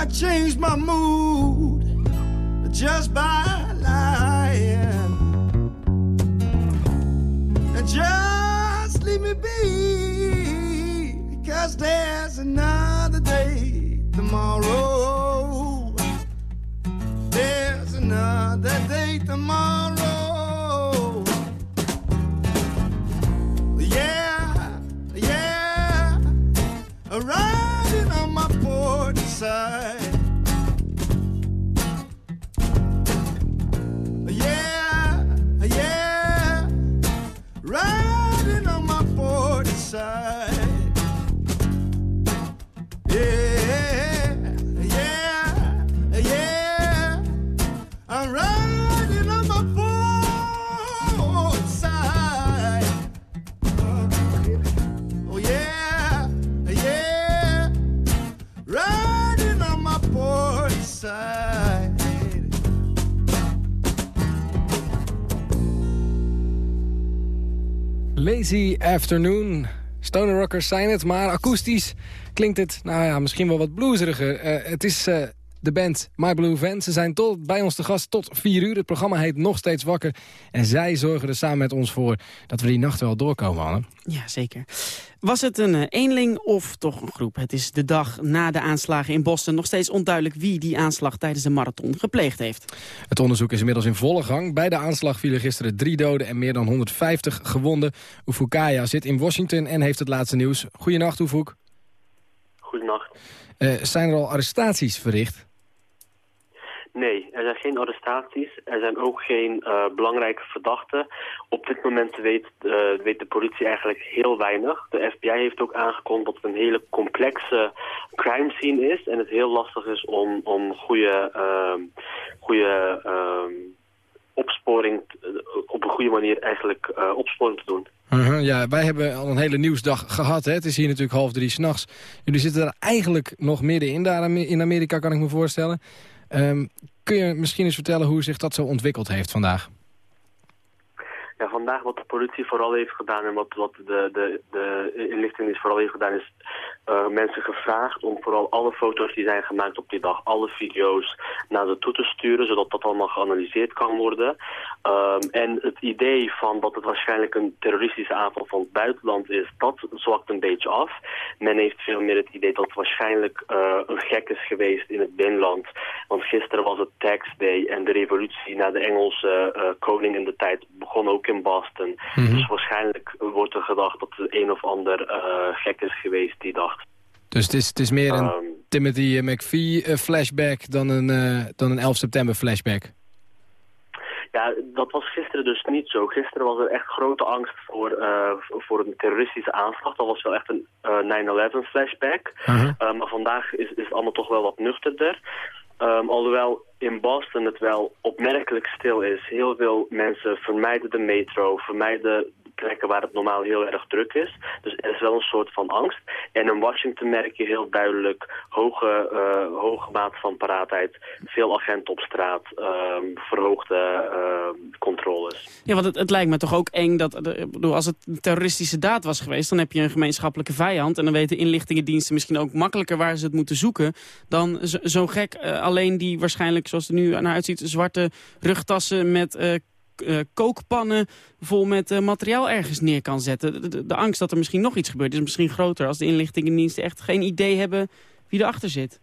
I changed my mood just by lying. And just leave me be, because there's another day tomorrow. There's another day tomorrow. Yeah, yeah, riding on my port side. Lazy Afternoon. Stoner Rockers zijn het, maar akoestisch klinkt het nou ja, misschien wel wat blueseriger. Eh, het is eh, de band My Blue Van. Ze zijn tot, bij ons te gast tot 4 uur. Het programma heet Nog Steeds Wakker. En zij zorgen er samen met ons voor dat we die nacht wel doorkomen, Anne. Ja, zeker. Was het een eh, eenling of toch een groep? Het is de dag na de aanslagen in Boston nog steeds onduidelijk wie die aanslag tijdens de marathon gepleegd heeft. Het onderzoek is inmiddels in volle gang. Bij de aanslag vielen gisteren drie doden en meer dan 150 gewonden. Ufukaya zit in Washington en heeft het laatste nieuws. Goedenacht, Ufuk. Goedenacht. Eh, zijn er al arrestaties verricht? Nee, er zijn geen arrestaties. Er zijn ook geen eh, belangrijke verdachten. Op dit moment weet, eh, weet de politie eigenlijk heel weinig. De FBI heeft ook aangekondigd dat het een hele complexe crime scene is. En het heel lastig is om, om goede, ehm, goede ehm, opsporing, t- op een goede manier eigenlijk eh, opsporing te doen. Uh-huh, ja, wij hebben al een hele nieuwsdag gehad. Hè? Het is hier natuurlijk half drie s'nachts. Jullie zitten er eigenlijk nog middenin daar in Amerika, kan ik me voorstellen. Ehm, kun je misschien eens vertellen hoe zich dat zo ontwikkeld heeft vandaag? Ja, vandaag wat de politie vooral heeft gedaan en wat, wat de, de, de inlichtingendienst vooral heeft gedaan is eh, mensen gevraagd om vooral alle foto's die zijn gemaakt op die dag, alle video's naar ze toe te sturen, zodat dat allemaal geanalyseerd kan worden. Ehm, en het idee van dat het waarschijnlijk een terroristische aanval van het buitenland is, dat zwakt een beetje af. Men heeft veel meer het idee dat het waarschijnlijk eh, een gek is geweest in het binnenland. Want gisteren was het Tax Day en de revolutie naar de Engelse eh, koning in de tijd begon ook in Boston. Mhm. Dus waarschijnlijk wordt er gedacht dat het een of ander eh, gek is geweest die dag. Dus het is, het is meer een Ehm. Timothy McVie eh, flashback dan een, eh, dan een 11 september flashback. Ja, dat was gisteren dus niet zo. Gisteren was er echt grote angst voor, voor een terroristische aanslag. Dat was wel echt een eh, 9-11 flashback. Eh, maar vandaag is, is het allemaal toch wel wat nuchterder. Ehm, alhoewel in Boston het wel opmerkelijk stil is. Heel veel mensen vermijden de metro, vermijden de plekken waar het normaal heel erg druk is. Dus er is wel een soort van angst. En in Washington merk je heel duidelijk hoge, uh, hoge mate van paraatheid. Veel agenten op straat, ehm, verhoogde uh, controles. Ja, want het, het, lijkt me toch ook eng dat als het een terroristische daad was geweest... dan heb je een gemeenschappelijke vijand. En dan weten inlichtingendiensten misschien ook makkelijker waar ze het moeten zoeken... dan zo'n zo gek uh, alleen die waarschijnlijk, zoals het nu naar uitziet... zwarte rugtassen met uh, kookpannen vol met uh, materiaal ergens neer kan zetten. De, angst dat er misschien nog iets gebeurt is misschien groter... als de inlichtingendiensten echt geen idee hebben wie erachter zit.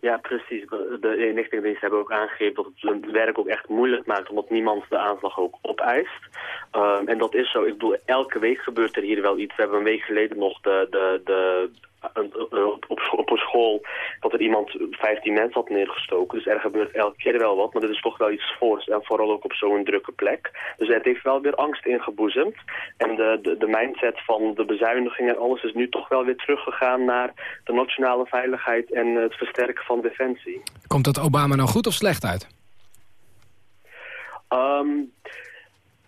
Ja, precies. De inlichtingendiensten hebben ook aangegeven dat het werk ook echt moeilijk maakt... omdat niemand de aanslag ook opeist. Um, en dat is zo. Ik bedoel, elke week gebeurt er hier wel iets. We hebben een week geleden nog de, de, de op, op, op, een school dat er iemand 15 mensen had neergestoken. Dus er gebeurt elke keer wel wat, maar dit is toch wel iets voors. En vooral ook op zo'n drukke plek. Dus het heeft wel weer angst ingeboezemd. En de, de, de mindset van de bezuiniging en alles is nu toch wel weer teruggegaan naar de nationale veiligheid en het versterken van defensie. Komt dat Obama nou goed of slecht uit? Um,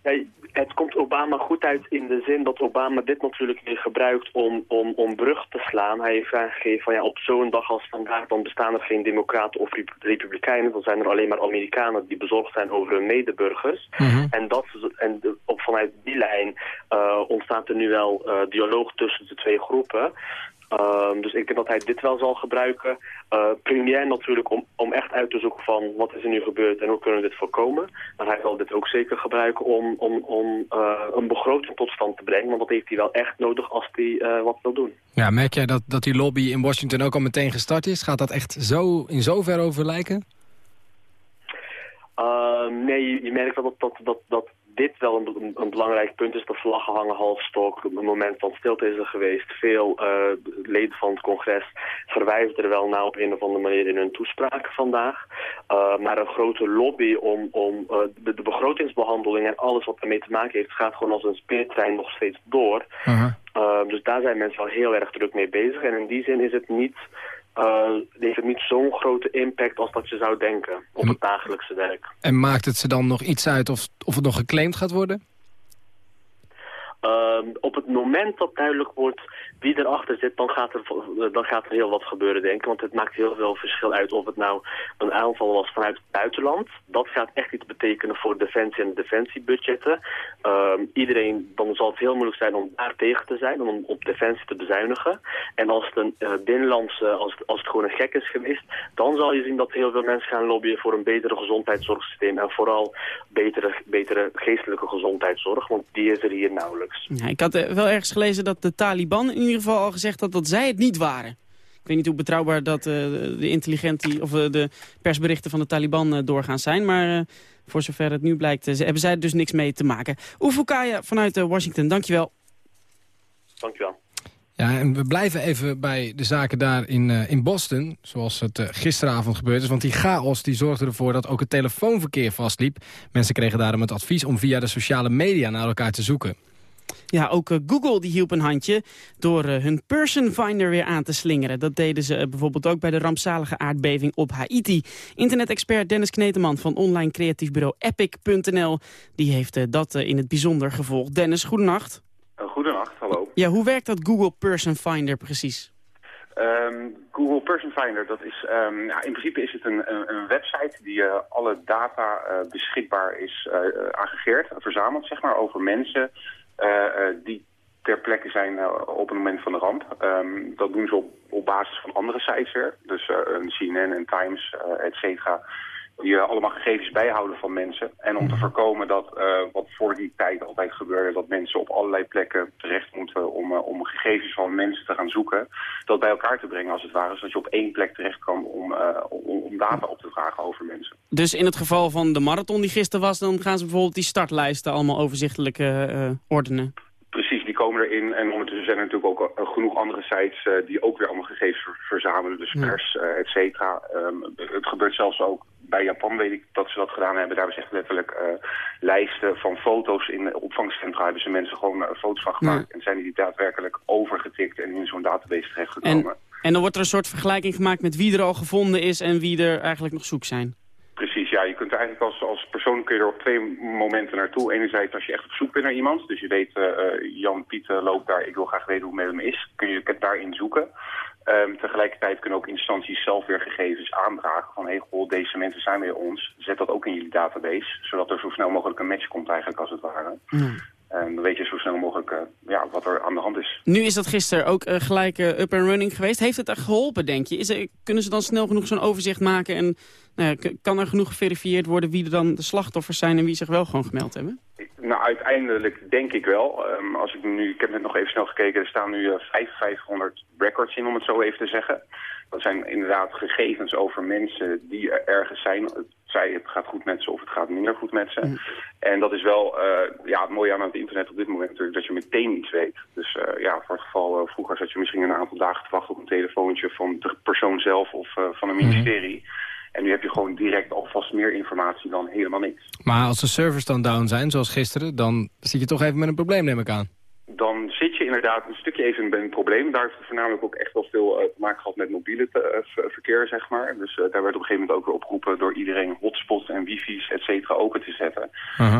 ja, het komt Obama goed uit in de zin dat Obama dit natuurlijk weer gebruikt om, om, om brug te slaan. Hij heeft aangegeven van ja, op zo'n dag als vandaag dan bestaan er geen democraten of republikeinen. Dan zijn er alleen maar Amerikanen die bezorgd zijn over hun medeburgers. Mm -hmm. En, dat, en op, vanuit die lijn uh, ontstaat er nu wel uh, dialoog tussen de twee groepen. Um, dus ik denk dat hij dit wel zal gebruiken. Uh, premier natuurlijk om, om echt uit te zoeken van wat is er nu gebeurd en hoe kunnen we dit voorkomen. Maar hij zal dit ook zeker gebruiken om, om, om uh, een begroting tot stand te brengen. Want dat heeft hij wel echt nodig als hij uh, wat wil doen. Ja, merk jij dat, dat die lobby in Washington ook al meteen gestart is? Gaat dat echt zo in zover over lijken? Uh, nee, je, je merkt wel dat, dat, dat, dat dit wel een, een, belangrijk punt is. De vlaggen hangen halfstok. Een moment van stilte is er geweest. Veel uh, leden van het congres verwijzen er wel naar op een of andere manier in hun toespraken vandaag. Uh, maar een grote lobby om, om uh, de, de, begrotingsbehandeling en alles wat ermee te maken heeft... gaat gewoon als een speertrein nog steeds door. -huh. dus daar zijn mensen wel heel erg druk mee bezig. En in die zin is het niet... Uh, heeft het niet zo'n grote impact als dat je zou denken op het dagelijkse werk. En maakt het ze dan nog iets uit of, of het nog geclaimd gaat worden? Uh, op het moment dat duidelijk wordt wie erachter zit, dan gaat, er, dan gaat er heel wat gebeuren, denk ik. Want het maakt heel veel verschil uit of het nou een aanval was vanuit het buitenland. Dat gaat echt iets betekenen voor defensie en defensiebudgetten. Uh, iedereen, dan zal het heel moeilijk zijn om daar tegen te zijn, om op defensie te bezuinigen. En als het een uh, binnenlandse, als als het gewoon een gek is geweest, dan zal je zien dat heel veel mensen gaan lobbyen voor een betere gezondheidszorgsysteem. En vooral betere, betere geestelijke gezondheidszorg, want die is er hier nauwelijks. Ja, ik had wel ergens gelezen dat de Taliban in ieder geval al gezegd had dat zij het niet waren. Ik weet niet hoe betrouwbaar dat uh, de intelligentie of uh, de persberichten van de Taliban uh, doorgaan zijn. Maar voor zover het nu blijkt, hebben zij er dus niks mee te maken. Oefukaya vanuit Washington, dankjewel. Dankjewel. Ja, en we blijven even bij de zaken daar in, in Boston, zoals het gisteravond gebeurd is. Want die chaos die zorgde ervoor dat ook het telefoonverkeer vastliep. Mensen kregen daarom het advies om via de sociale media naar elkaar te zoeken. Ja, ook uh, Google die hielp een handje door uh, hun Person Finder weer aan te slingeren. Dat deden ze uh, bijvoorbeeld ook bij de rampzalige aardbeving op Haiti. Internet-expert Dennis Kneteman van online creatief bureau Epic.nl... die heeft dat in het bijzonder gevolgd. Dennis, goedenacht. Goedenacht, hallo. Ja, hoe werkt dat Google Person Finder precies? Um, Google Person Finder, dat is, um, ja, in principe is het een, een, een website die uh, alle data uh, beschikbaar is uh, aggregeerd, verzameld zeg maar, over mensen die ter plekke zijn uh, op het moment van de ramp. Um, dat doen ze op, op basis van andere sites weer. Dus een CNN en Times, et cetera. Die allemaal gegevens bijhouden van mensen. En om te voorkomen dat, wat voor die tijd altijd gebeurde... dat mensen op allerlei plekken terecht moeten om, om gegevens van mensen te gaan zoeken... dat bij elkaar te brengen als het ware. Zodat je op één plek terecht kan om, om, om data op te vragen over mensen. Dus in het geval van de marathon die gisteren was... dan gaan ze bijvoorbeeld die startlijsten allemaal overzichtelijk ordenen? Precies, die komen erin. En ondertussen zijn er natuurlijk ook genoeg andere sites uh, die ook weer allemaal gegevens ver verzamelen. Dus pers, uh, et cetera. Um, het gebeurt zelfs ook bij Japan, weet ik dat ze dat gedaan hebben. Daar hebben ze echt letterlijk lijsten van foto's in opvangcentra. Hebben ze mensen gewoon foto's van gemaakt. Ja. En zijn die daadwerkelijk overgetikt en in zo'n database terechtgekomen. En, en dan wordt er een soort vergelijking gemaakt met wie er al gevonden is en wie er eigenlijk nog zoek zijn. Precies, ja. Je kunt er eigenlijk als, als persoon kun je er op twee momenten naartoe. Enerzijds als je echt op zoek bent naar iemand. Dus je weet, eh, eh, Jan Piet eh, loopt daar, ik wil graag weten hoe het met hem is. Kun je het daarin zoeken. Ehm, tegelijkertijd kunnen ook instanties zelf weer gegevens aandragen. Van, hey, goh, deze mensen zijn bij ons. Zet dat ook in jullie database. Zodat er zo snel mogelijk een match komt eigenlijk, als het ware. En dan weet je zo snel mogelijk eh, ja, wat er aan de hand is. Nu is dat gisteren ook eh, gelijk eh, up and running geweest. Heeft het er geholpen, denk je? Is er, kunnen ze dan snel genoeg zo'n overzicht maken... en nou ja, kan er genoeg geverifieerd worden wie er dan de slachtoffers zijn... en wie zich wel gewoon gemeld hebben? Nou, uiteindelijk denk ik wel. Ehm, als ik nu, ik heb net nog even snel gekeken, er staan nu eh, 5500 records in, om het zo even te zeggen. Dat zijn inderdaad gegevens over mensen die er ergens zijn. Het zij het gaat goed met ze of het gaat minder goed met ze. En dat is wel eh, ja, het mooie aan het internet op dit moment natuurlijk, dat je meteen iets weet. Dus eh, ja, voor het geval, vroeger zat je misschien een aantal dagen te wachten op een telefoontje van de persoon zelf of van een ministerie. En nu heb je gewoon direct alvast meer informatie dan helemaal niks. Maar als de servers dan down zijn, zoals gisteren... dan zit je toch even met een probleem, neem ik aan. Dan zit je inderdaad een stukje even bij een probleem. Daar heeft het voornamelijk ook echt wel veel eh, te maken gehad met mobiele te- eh, verkeer, zeg maar. Dus eh, daar werd op een gegeven moment ook weer opgeroepen door iedereen hotspots en wifi's, et cetera, open te zetten.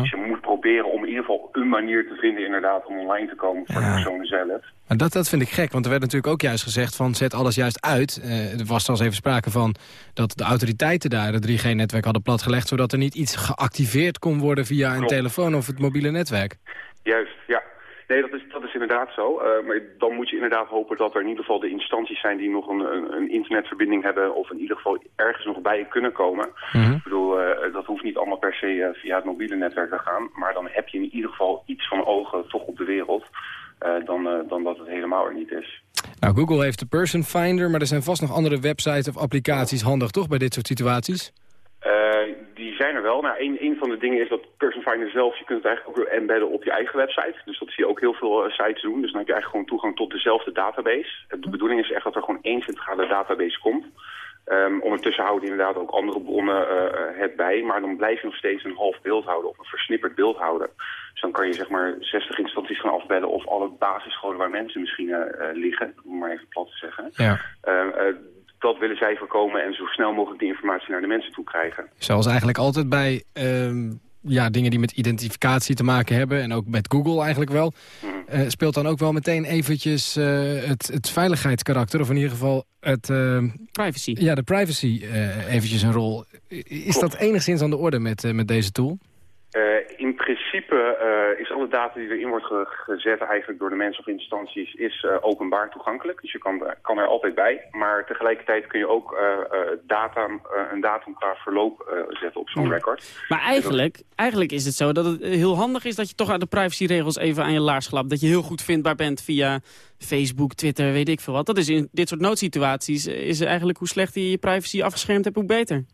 Dus je moet proberen om in ieder geval een manier te vinden inderdaad om online te komen voor de personen zelf. Maar dat, dat vind ik gek, want er werd natuurlijk ook juist gezegd van zet alles juist uit. Er was zelfs even sprake van dat de autoriteiten daar het 3G-netwerk hadden platgelegd... zodat er niet iets geactiveerd kon worden via een Klopt. telefoon of het mobiele netwerk. Juist, ja. Nee, dat is, dat is inderdaad zo. Eh, maar dan moet je inderdaad hopen dat er in ieder geval de instanties zijn die nog een, een, een internetverbinding hebben of in ieder geval ergens nog bij kunnen komen. Ik bedoel, eh, dat hoeft niet allemaal per se eh, via het mobiele netwerk te gaan. Maar dan heb je in ieder geval iets van ogen toch op de wereld dan, dan dat het helemaal er niet is. Nou, Google heeft de Person Finder, maar er zijn vast nog andere websites of applicaties handig, toch, bij dit soort situaties? Die zijn er wel. Nou, een van de dingen is dat Person Finder zelf, je kunt het eigenlijk ook weer embedden op je eigen website. Dus dat zie je ook heel veel eh, sites doen. Dus dan heb je eigenlijk gewoon toegang tot dezelfde database. Eh, De bedoeling is echt dat er gewoon één centrale database komt. Ehm, ondertussen houden inderdaad ook andere bronnen eh, het bij. Maar dan blijf je nog steeds een half beeld houden of een versnipperd beeld houden. Dus dan kan je zeg maar 60 instanties gaan afbellen of alle basisscholen waar mensen misschien liggen. Om maar even plat te zeggen. Ja. Ehm, eh, dat willen zij voorkomen en zo snel mogelijk die informatie naar de mensen toe krijgen. Zoals eigenlijk altijd bij ehm, ja, dingen die met identificatie te maken hebben... en ook met Google eigenlijk wel... eh, speelt dan ook wel meteen eventjes eh, het, het veiligheidskarakter... of in ieder geval het... ehm, privacy. Ja, de privacy eh, eventjes een rol. Is dat enigszins aan de orde met, eh, met deze tool? Eh, in principe eh, is alle data die erin wordt ge- gezet eigenlijk door de mensen of instanties is eh, openbaar toegankelijk. Dus je kan, kan er altijd bij. Maar tegelijkertijd kun je ook eh, eh, data, eh, een datum qua verloop eh, zetten op zo'n record. Maar eigenlijk, eigenlijk is het zo dat het heel handig is... dat je toch aan de privacyregels even aan je laars klapt. Dat je heel goed vindbaar bent via Facebook, Twitter, weet ik veel wat. Dat is in dit soort noodsituaties... eh, is eigenlijk hoe slechter je je privacy afgeschermd hebt, hoe beter.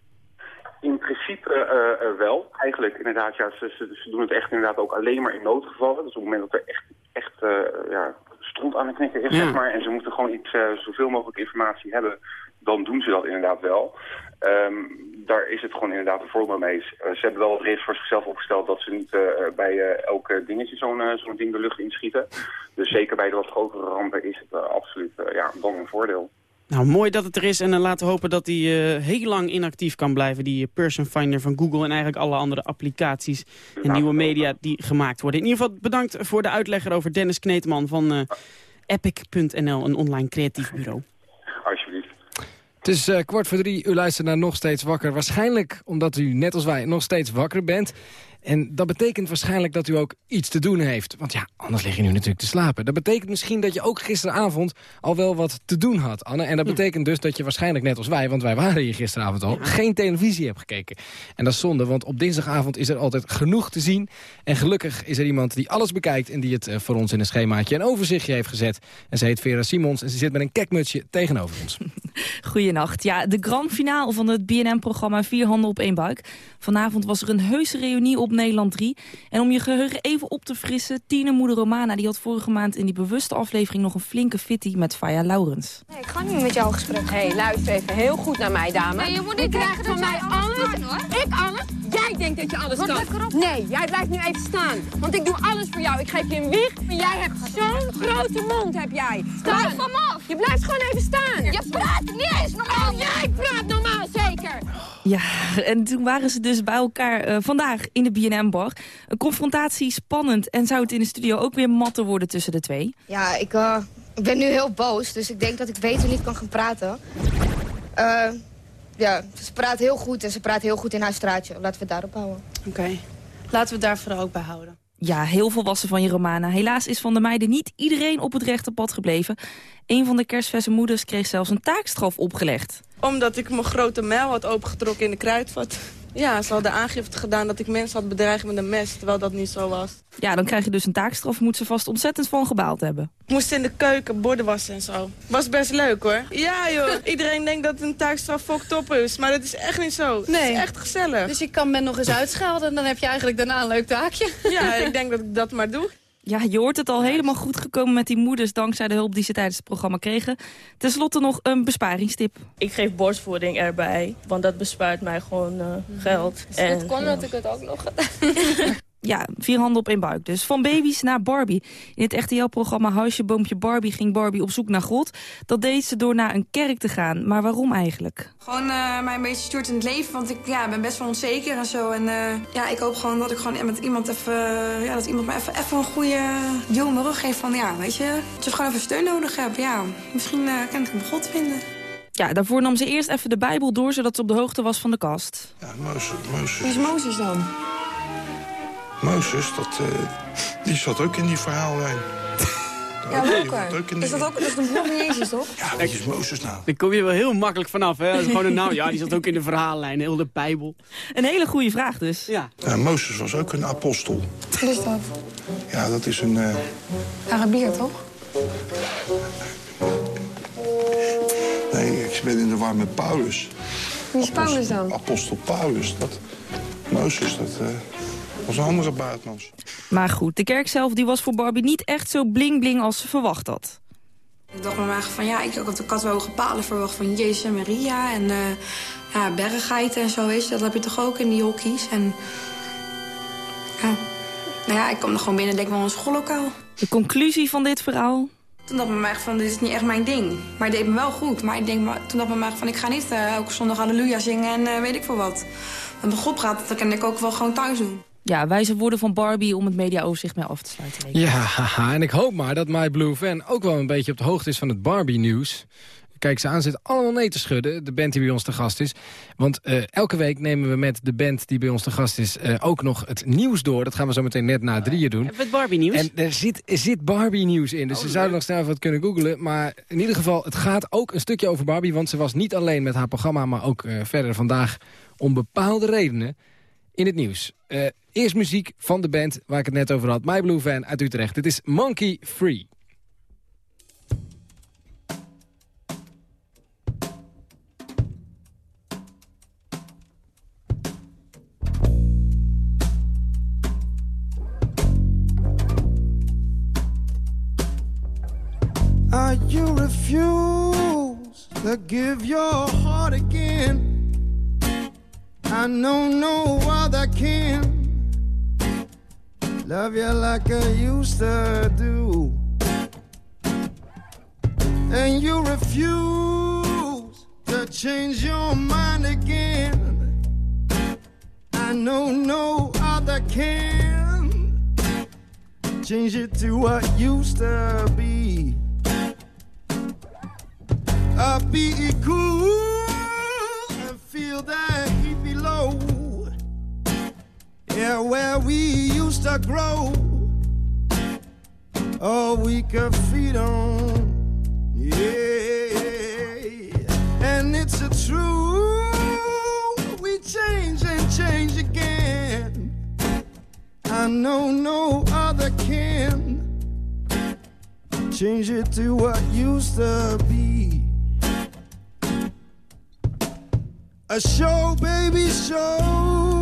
In principe eh, eh, wel. Eigenlijk inderdaad, ja, ze, ze, ze doen het echt inderdaad ook alleen maar in noodgevallen. Dus op het moment dat er echt, echt eh, ja, stront aan het knikken is, Ja. zeg maar, en ze moeten gewoon iets, eh, zoveel mogelijk informatie hebben, dan doen ze dat inderdaad wel. Ehm, daar is het gewoon inderdaad een voorbeeld mee. Eh, ze hebben wel het regels voor zichzelf opgesteld dat ze niet bij elk eh, dingetje zo'n zo'n ding de lucht inschieten. Dus zeker bij de wat grotere rampen is het absoluut ja, dan een voordeel. Nou, mooi dat het er is en dan laten we hopen dat die eh, heel lang inactief kan blijven. Die eh, Person Finder van Google en eigenlijk alle andere applicaties en nieuwe media die gemaakt worden. In ieder geval bedankt voor de uitleg erover Dennis Kneteman van eh, Epic.nl, een online creatief bureau. Alsjeblieft. Het is eh, kwart voor drie, u luistert naar Nog Steeds Wakker. Waarschijnlijk omdat u, net als wij, nog steeds wakker bent. En dat betekent waarschijnlijk dat u ook iets te doen heeft. Want ja, anders lig je nu natuurlijk te slapen. Dat betekent misschien dat je ook gisteravond al wel wat te doen had, Anne. En dat betekent dus dat je waarschijnlijk net als wij, want wij waren hier gisteravond al, geen televisie hebt gekeken. En dat is zonde, want op dinsdagavond is er altijd genoeg te zien. En gelukkig is er iemand die alles bekijkt en die het eh, voor ons in een schemaatje een overzichtje heeft gezet. En ze heet Vera Simons en ze zit met een kekmutsje tegenover ons. Goedenacht. Ja, de grand finale van het BNM-programma Vier Handen op één Buik. Vanavond was er een heuse reunie op Nederland 3. En om je geheugen even op te frissen... tienermoeder Romana die had vorige maand in die bewuste aflevering... nog een flinke fitty met Faya Laurens. Nee, ik ga niet met jou gesprek. Hé, hey, luister even heel goed naar mij, dame. Nee, je moet niet krijgt denken van mij alles alles. kan, hoor. Ik alles? Jij denkt dat je alles Word kan. lekker op. Nee, jij blijft nu even staan. Want ik doe alles voor jou. Ik geef je een wieg. En jij hebt zo'n grote mond, heb jij. Blijf van me af. Je blijft gewoon even staan. Je praat niet eens normaal. Oh, jij praat normaal, zeker. Ja, en toen waren ze dus bij elkaar eh, vandaag in de BNM-bar. Een confrontatie spannend en zou het in de studio ook weer matten worden tussen de twee? Ja, ik, eh, ik ben nu heel boos, dus ik denk dat ik beter niet kan gaan praten. Eh, ja, ze praat heel goed en ze praat heel goed in haar straatje. Laten we het daarop houden. Oké, laten we het daar vooral ook bij houden. Ja, heel volwassen van je Romana. Helaas is van de meiden niet iedereen op het rechte pad gebleven. Een van de kerstverse moeders kreeg zelfs een taakstraf opgelegd. Omdat ik mijn grote mijl had opengetrokken in de kruidvat. Ja, ze hadden aangifte gedaan dat ik mensen had bedreigd met een mes, terwijl dat niet zo was. Ja, dan krijg je dus een taakstraf. Moet ze vast ontzettend van gebaald hebben. Ik moest in de keuken borden wassen en zo. Was best leuk hoor. Ja joh, iedereen denkt dat een taakstraf fucked op is, maar dat is echt niet zo. Nee. Het is echt gezellig. Dus je kan men nog eens uitschelden en dan heb je eigenlijk daarna een leuk taakje. Ja, ik denk dat ik dat maar doe. Ja, je hoort het al helemaal goed gekomen met die moeders... dankzij de hulp die ze tijdens het programma kregen. Ten slotte nog een besparingstip. Ik geef borstvoeding erbij, want dat bespaart mij gewoon uh, geld. Als het kon, had ik het ook nog Ja, vier handen op één buik dus. Van baby's naar Barbie. In het RTL-programma Huisje Boompje Barbie ging Barbie op zoek naar God. Dat deed ze door naar een kerk te gaan. Maar waarom eigenlijk? Gewoon uh, mij een beetje stuurt in het leven, want ik ja, ben best wel onzeker en zo. En uh, ja, ik hoop gewoon dat ik gewoon met iemand even, uh, ja, dat iemand me even, even een goede duw in mijn rug geeft van, ja, weet je, dat je gewoon even steun nodig hebt. Ja, misschien kan ik hem God vinden. Ja, daarvoor nam ze eerst even de Bijbel door, zodat ze op de hoogte was van de kast. Ja, Mozes. Mozes. Wie is Mozes dan? Mozes, dat, uh, die zat ook in die verhaallijn. Ja, welke? Is dat ook dat is de broer van Jezus, toch? Ja, wie is Mozes nou? Daar kom je wel heel makkelijk vanaf, hè? Dat is gewoon een naam. Ja, die zat ook in de verhaallijn, heel de Bijbel. Een hele goede vraag dus. Ja. ja Mozes was ook een apostel. Wat is dat? Ja, dat is een... Uh... Arabier, toch? Nee, ik ben in de war met Paulus. Wie is Paulus dan? Apostel Paulus. Dat, Mozes, dat... Uh was een andere buitenlands. Maar goed, de kerk zelf die was voor Barbie niet echt zo bling-bling als ze verwacht had. Ik dacht me van ja, ik, ik had wel hoge palen verwacht van Jezus en Maria en uh, ja, berggeiten en zo, weet je. Dat heb je toch ook in die hockey's. En ja, nou ja, ik kwam er gewoon binnen en denk wel een schoollokaal. De conclusie van dit verhaal? Toen dacht ik me echt van, dit is niet echt mijn ding. Maar het deed me wel goed. Maar ik denk, toen dacht ik me echt van, ik ga niet uh, elke zondag halleluja zingen en uh, weet ik veel wat. Want met God praten, dat kan ik ook wel gewoon thuis doen. Ja, wijze woorden van Barbie om het mediaoverzicht mee af te sluiten. Ja, haha, en ik hoop maar dat My Blue Fan ook wel een beetje op de hoogte is van het Barbie-nieuws. Kijk, ze aan zit allemaal nee te schudden, de band die bij ons te gast is. Want uh, elke week nemen we met de band die bij ons te gast is... Uh, ook nog het nieuws door. Dat gaan we zo meteen net na drieën doen. Hebben we het Barbie-nieuws? En er zit, er zit Barbie-nieuws in. Dus oh, ze zouden nog snel even wat kunnen googlen. Maar in ieder geval, het gaat ook een stukje over Barbie. Want ze was niet alleen met haar programma, maar ook uh, verder vandaag... om bepaalde redenen in het nieuws. Uh, eerst muziek van de band waar ik het net over had. My Blue Fan uit Utrecht. Dit is Monkey Free. Uh, you refuse to give your heart again I know no other can love you like I used to do. And you refuse to change your mind again. I know no other can change it to what used to be. I'll be cool Yeah, where we used to grow. All we could feed on. Yeah, and it's a truth We change and change again. I know no other can change it to what used to be. A show, baby, show.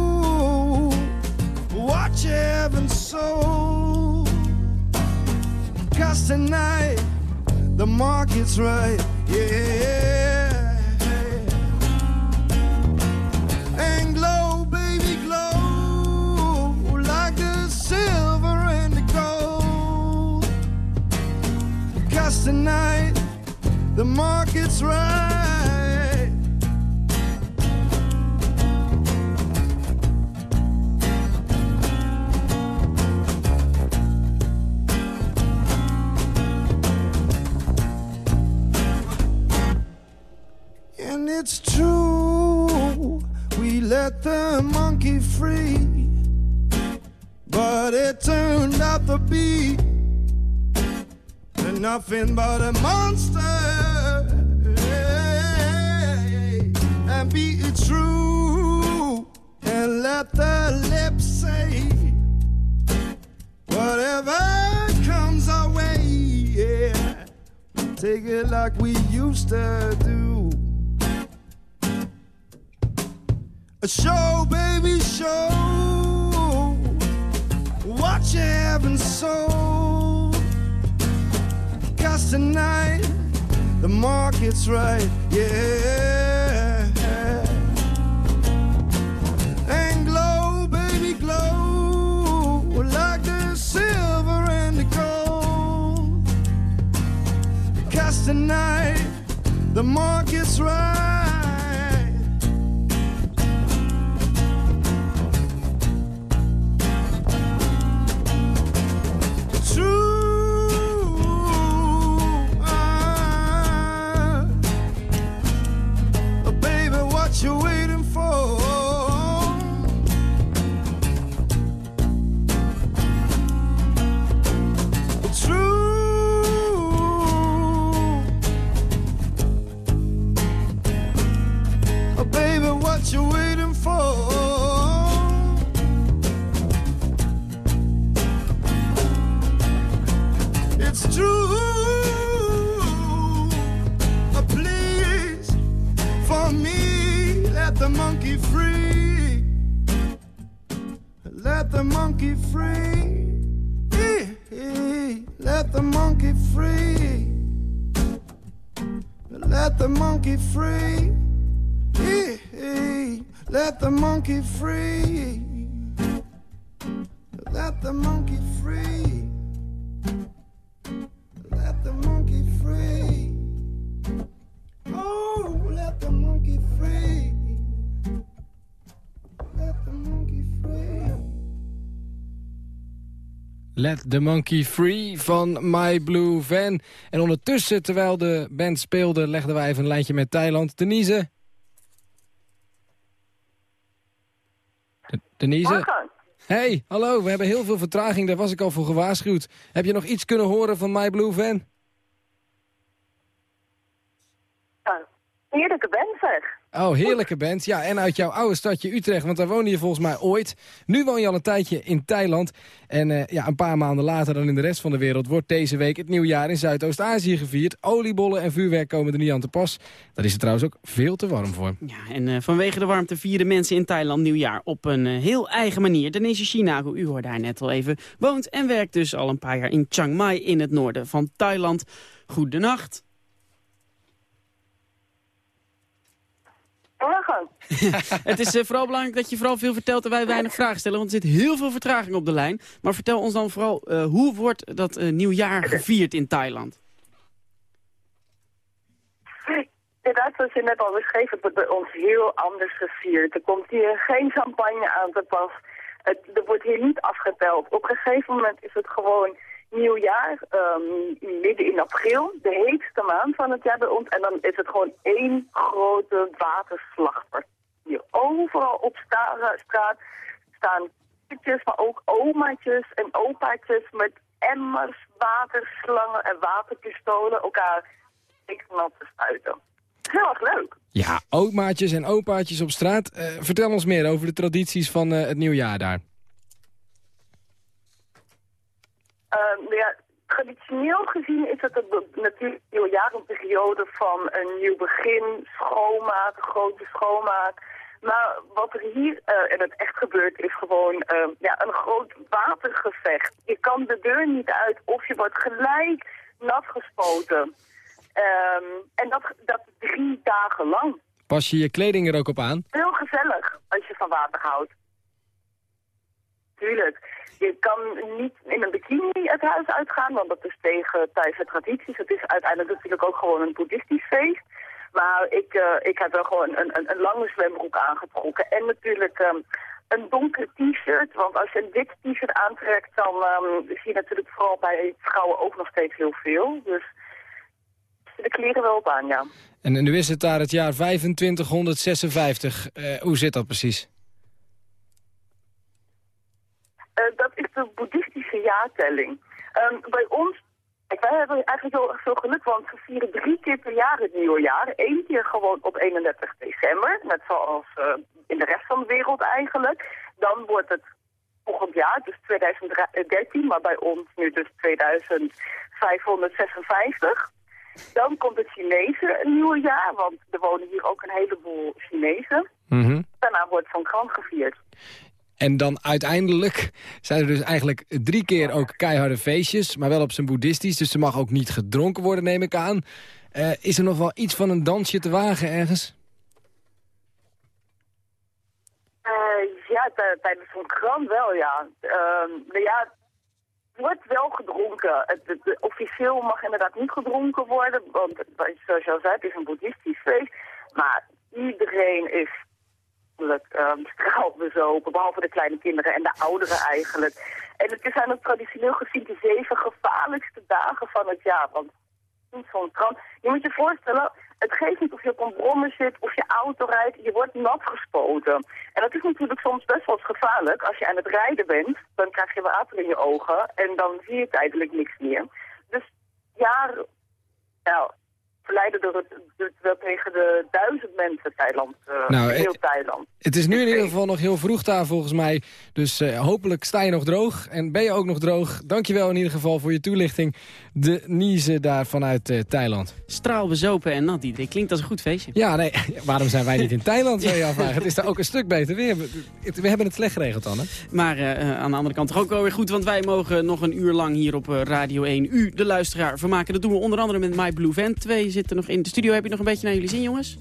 Watch heaven so. Cause tonight the market's right, yeah. And glow, baby, glow like the silver and the gold. Cause tonight the market's right. Let the monkey free, but it turned out to be nothing but a monster. And be it true, and let the lips say whatever comes our way. Yeah, take it like we used to do. A show, baby, show. What you haven't sold. Cause tonight the market's right, yeah. And glow, baby, glow like the silver and the gold. Cause tonight the market's right. Let the monkey free. Let the monkey free. Let the monkey free. Let the Monkey Free van My Blue Van. En ondertussen, terwijl de band speelde, legden wij even een lijntje met Thailand. Denise? De- Denise? Hey, hallo, we hebben heel veel vertraging, daar was ik al voor gewaarschuwd. Heb je nog iets kunnen horen van My Blue Van? Heerlijke band zeg. Oh, heerlijke band. Ja, en uit jouw oude stadje Utrecht, want daar woonde je volgens mij ooit. Nu woon je al een tijdje in Thailand. En eh, ja, een paar maanden later dan in de rest van de wereld... wordt deze week het nieuwjaar in Zuidoost-Azië gevierd. Oliebollen en vuurwerk komen er niet aan te pas. Daar is het trouwens ook veel te warm voor. Ja, en eh, vanwege de warmte vieren mensen in Thailand nieuwjaar op een eh, heel eigen manier. Denise Chinago, u hoorde haar net al even, woont en werkt dus al een paar jaar in Chiang Mai in het noorden van Thailand. Goedenacht. het is eh, vooral belangrijk dat je vooral veel vertelt en wij weinig vragen stellen. Want er zit heel veel vertraging op de lijn. Maar vertel ons dan vooral, eh, hoe wordt dat eh, nieuwjaar gevierd in Thailand? Inderdaad, zoals je net al beschreef, het wordt bij ons heel anders gevierd. Er komt hier geen champagne aan te pas. Het, er wordt hier niet afgeteld. Op een gegeven moment is het gewoon nieuwjaar, ehm, midden in april, de heetste maand van het jaar bij ons. En dan is het gewoon één grote waterslagpartij. Overal op straat staan kindjes, maar ook omaatjes en opaatjes met emmers, waterslangen en waterpistolen elkaar nat te spuiten. Heel erg leuk. Ja, omaatjes en opaatjes op straat. Eh, vertel ons meer over de tradities van eh, het nieuwjaar daar. Ja, traditioneel gezien is het een natuurlijk een periode van een nieuw begin, schoonmaak, grote schoonmaak. Maar wat er hier eh, en het echt gebeurt is gewoon ehm, ja, een groot watergevecht. Je kan de deur niet uit of je wordt gelijk nat gespoten. Ehm, en dat, dat drie dagen lang. Pas je je kleding er ook op aan? Heel gezellig als je van water houdt. Tuurlijk. Je kan niet in een bikini het huis uitgaan, want dat is tegen Thaise tradities. Het is uiteindelijk natuurlijk ook gewoon een boeddhistisch feest. Maar ik, eh, ik heb wel gewoon een, een, een lange zwembroek aangetrokken. En natuurlijk ehm, een donker t-shirt. Want als je een wit t-shirt aantrekt, dan ehm, zie je natuurlijk vooral bij vrouwen ook nog steeds heel veel. Dus de kleren wel op aan, ja. En nu is het daar het jaar 2556. Eh, hoe zit dat precies? Dat is de boeddhistische jaartelling. Ehm, bij ons, kijk, wij hebben eigenlijk heel erg veel geluk, want we vieren drie keer per jaar het nieuwe jaar. Eén keer gewoon op 31 december, net zoals eh, in de rest van de wereld eigenlijk. Dan wordt het volgend jaar, dus 2013, maar bij ons nu dus 2556. Dan komt het Chinese nieuwe jaar, want er wonen hier ook een heleboel Chinezen. Mhm. Daarna wordt Van Kran gevierd. En dan uiteindelijk zijn er dus eigenlijk drie keer ook keiharde feestjes... maar wel op zijn boeddhistisch, dus er mag ook niet gedronken worden, neem ik aan. Eh, is er nog wel iets van een dansje te wagen ergens? Eh, ja, tijdens Van Kran wel, ja. Maar ja, wordt wel gedronken. Het, officieel mag inderdaad niet gedronken worden, want zoals je al zei, het is een boeddhistisch feest. Maar iedereen is natuurlijk um, straalbezopen, behalve de kleine kinderen en de ouderen eigenlijk. En het zijn ook traditioneel gezien de zeven gevaarlijkste dagen van het jaar. Want zo'n krant, je moet je voorstellen, het geeft niet of je op een brommer zit of je auto rijdt, je wordt nat gespoten. En dat is natuurlijk soms best wel gevaarlijk. Als je aan het rijden bent, dan krijg je water in je ogen en dan zie je tijdelijk niks meer. Dus ja, nou, verleiden door het, het wel tegen de duizend mensen Thailand, eh, Nou, heel Thailand. Het is nu in ieder geval nog heel vroeg daar volgens mij. Dus eh, hopelijk sta je nog droog. En ben je ook nog droog. Dankjewel in ieder geval voor je toelichting. De Niese daar vanuit eh, Thailand. Straalbezopen en nat, Diederik. Klinkt als een goed feestje. Ja, nee, waarom zijn wij niet in Thailand, zou je afvragen. Het is daar ook een stuk beter weer. We, hebben het slecht geregeld dan, hè? Maar aan de andere kant toch ook wel weer goed, want wij mogen nog een uur lang hier op Radio 1 u, de luisteraar, vermaken. Dat doen we onder andere met My Blue Van. Nog in de studio. Heb je nog een beetje naar jullie zin, jongens?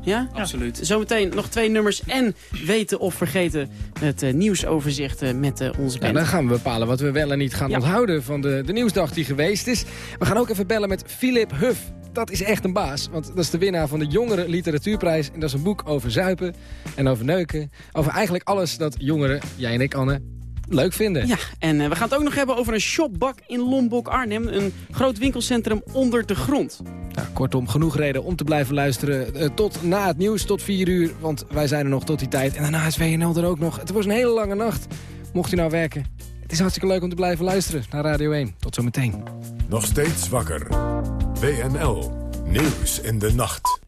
Ja? Absoluut. Zometeen nog twee nummers en weten of vergeten het eh, nieuwsoverzicht eh, met eh, onze Ja, band. dan gaan we bepalen wat we wel en niet gaan Ja. onthouden van de, de nieuwsdag die geweest is. We gaan ook even bellen met Philip Huff. Dat is echt een baas, want dat is de winnaar van de Jongere Literatuurprijs. En dat is een boek over zuipen en over neuken. Over eigenlijk alles dat jongeren, jij en ik Anne, leuk vinden. Ja, en eh, we gaan het ook nog hebben over een shopbak in Lombok-Arnhem. Een groot winkelcentrum onder de grond. Nou, kortom, genoeg reden om te blijven luisteren eh, tot na het nieuws, tot 4 uur. Want wij zijn er nog tot die tijd. En daarna is WNL er ook nog. Het wordt een hele lange nacht, mocht u nou werken. Het is hartstikke leuk om te blijven luisteren naar Radio 1. Tot zometeen. Nog steeds wakker. WNL. Nieuws in de nacht.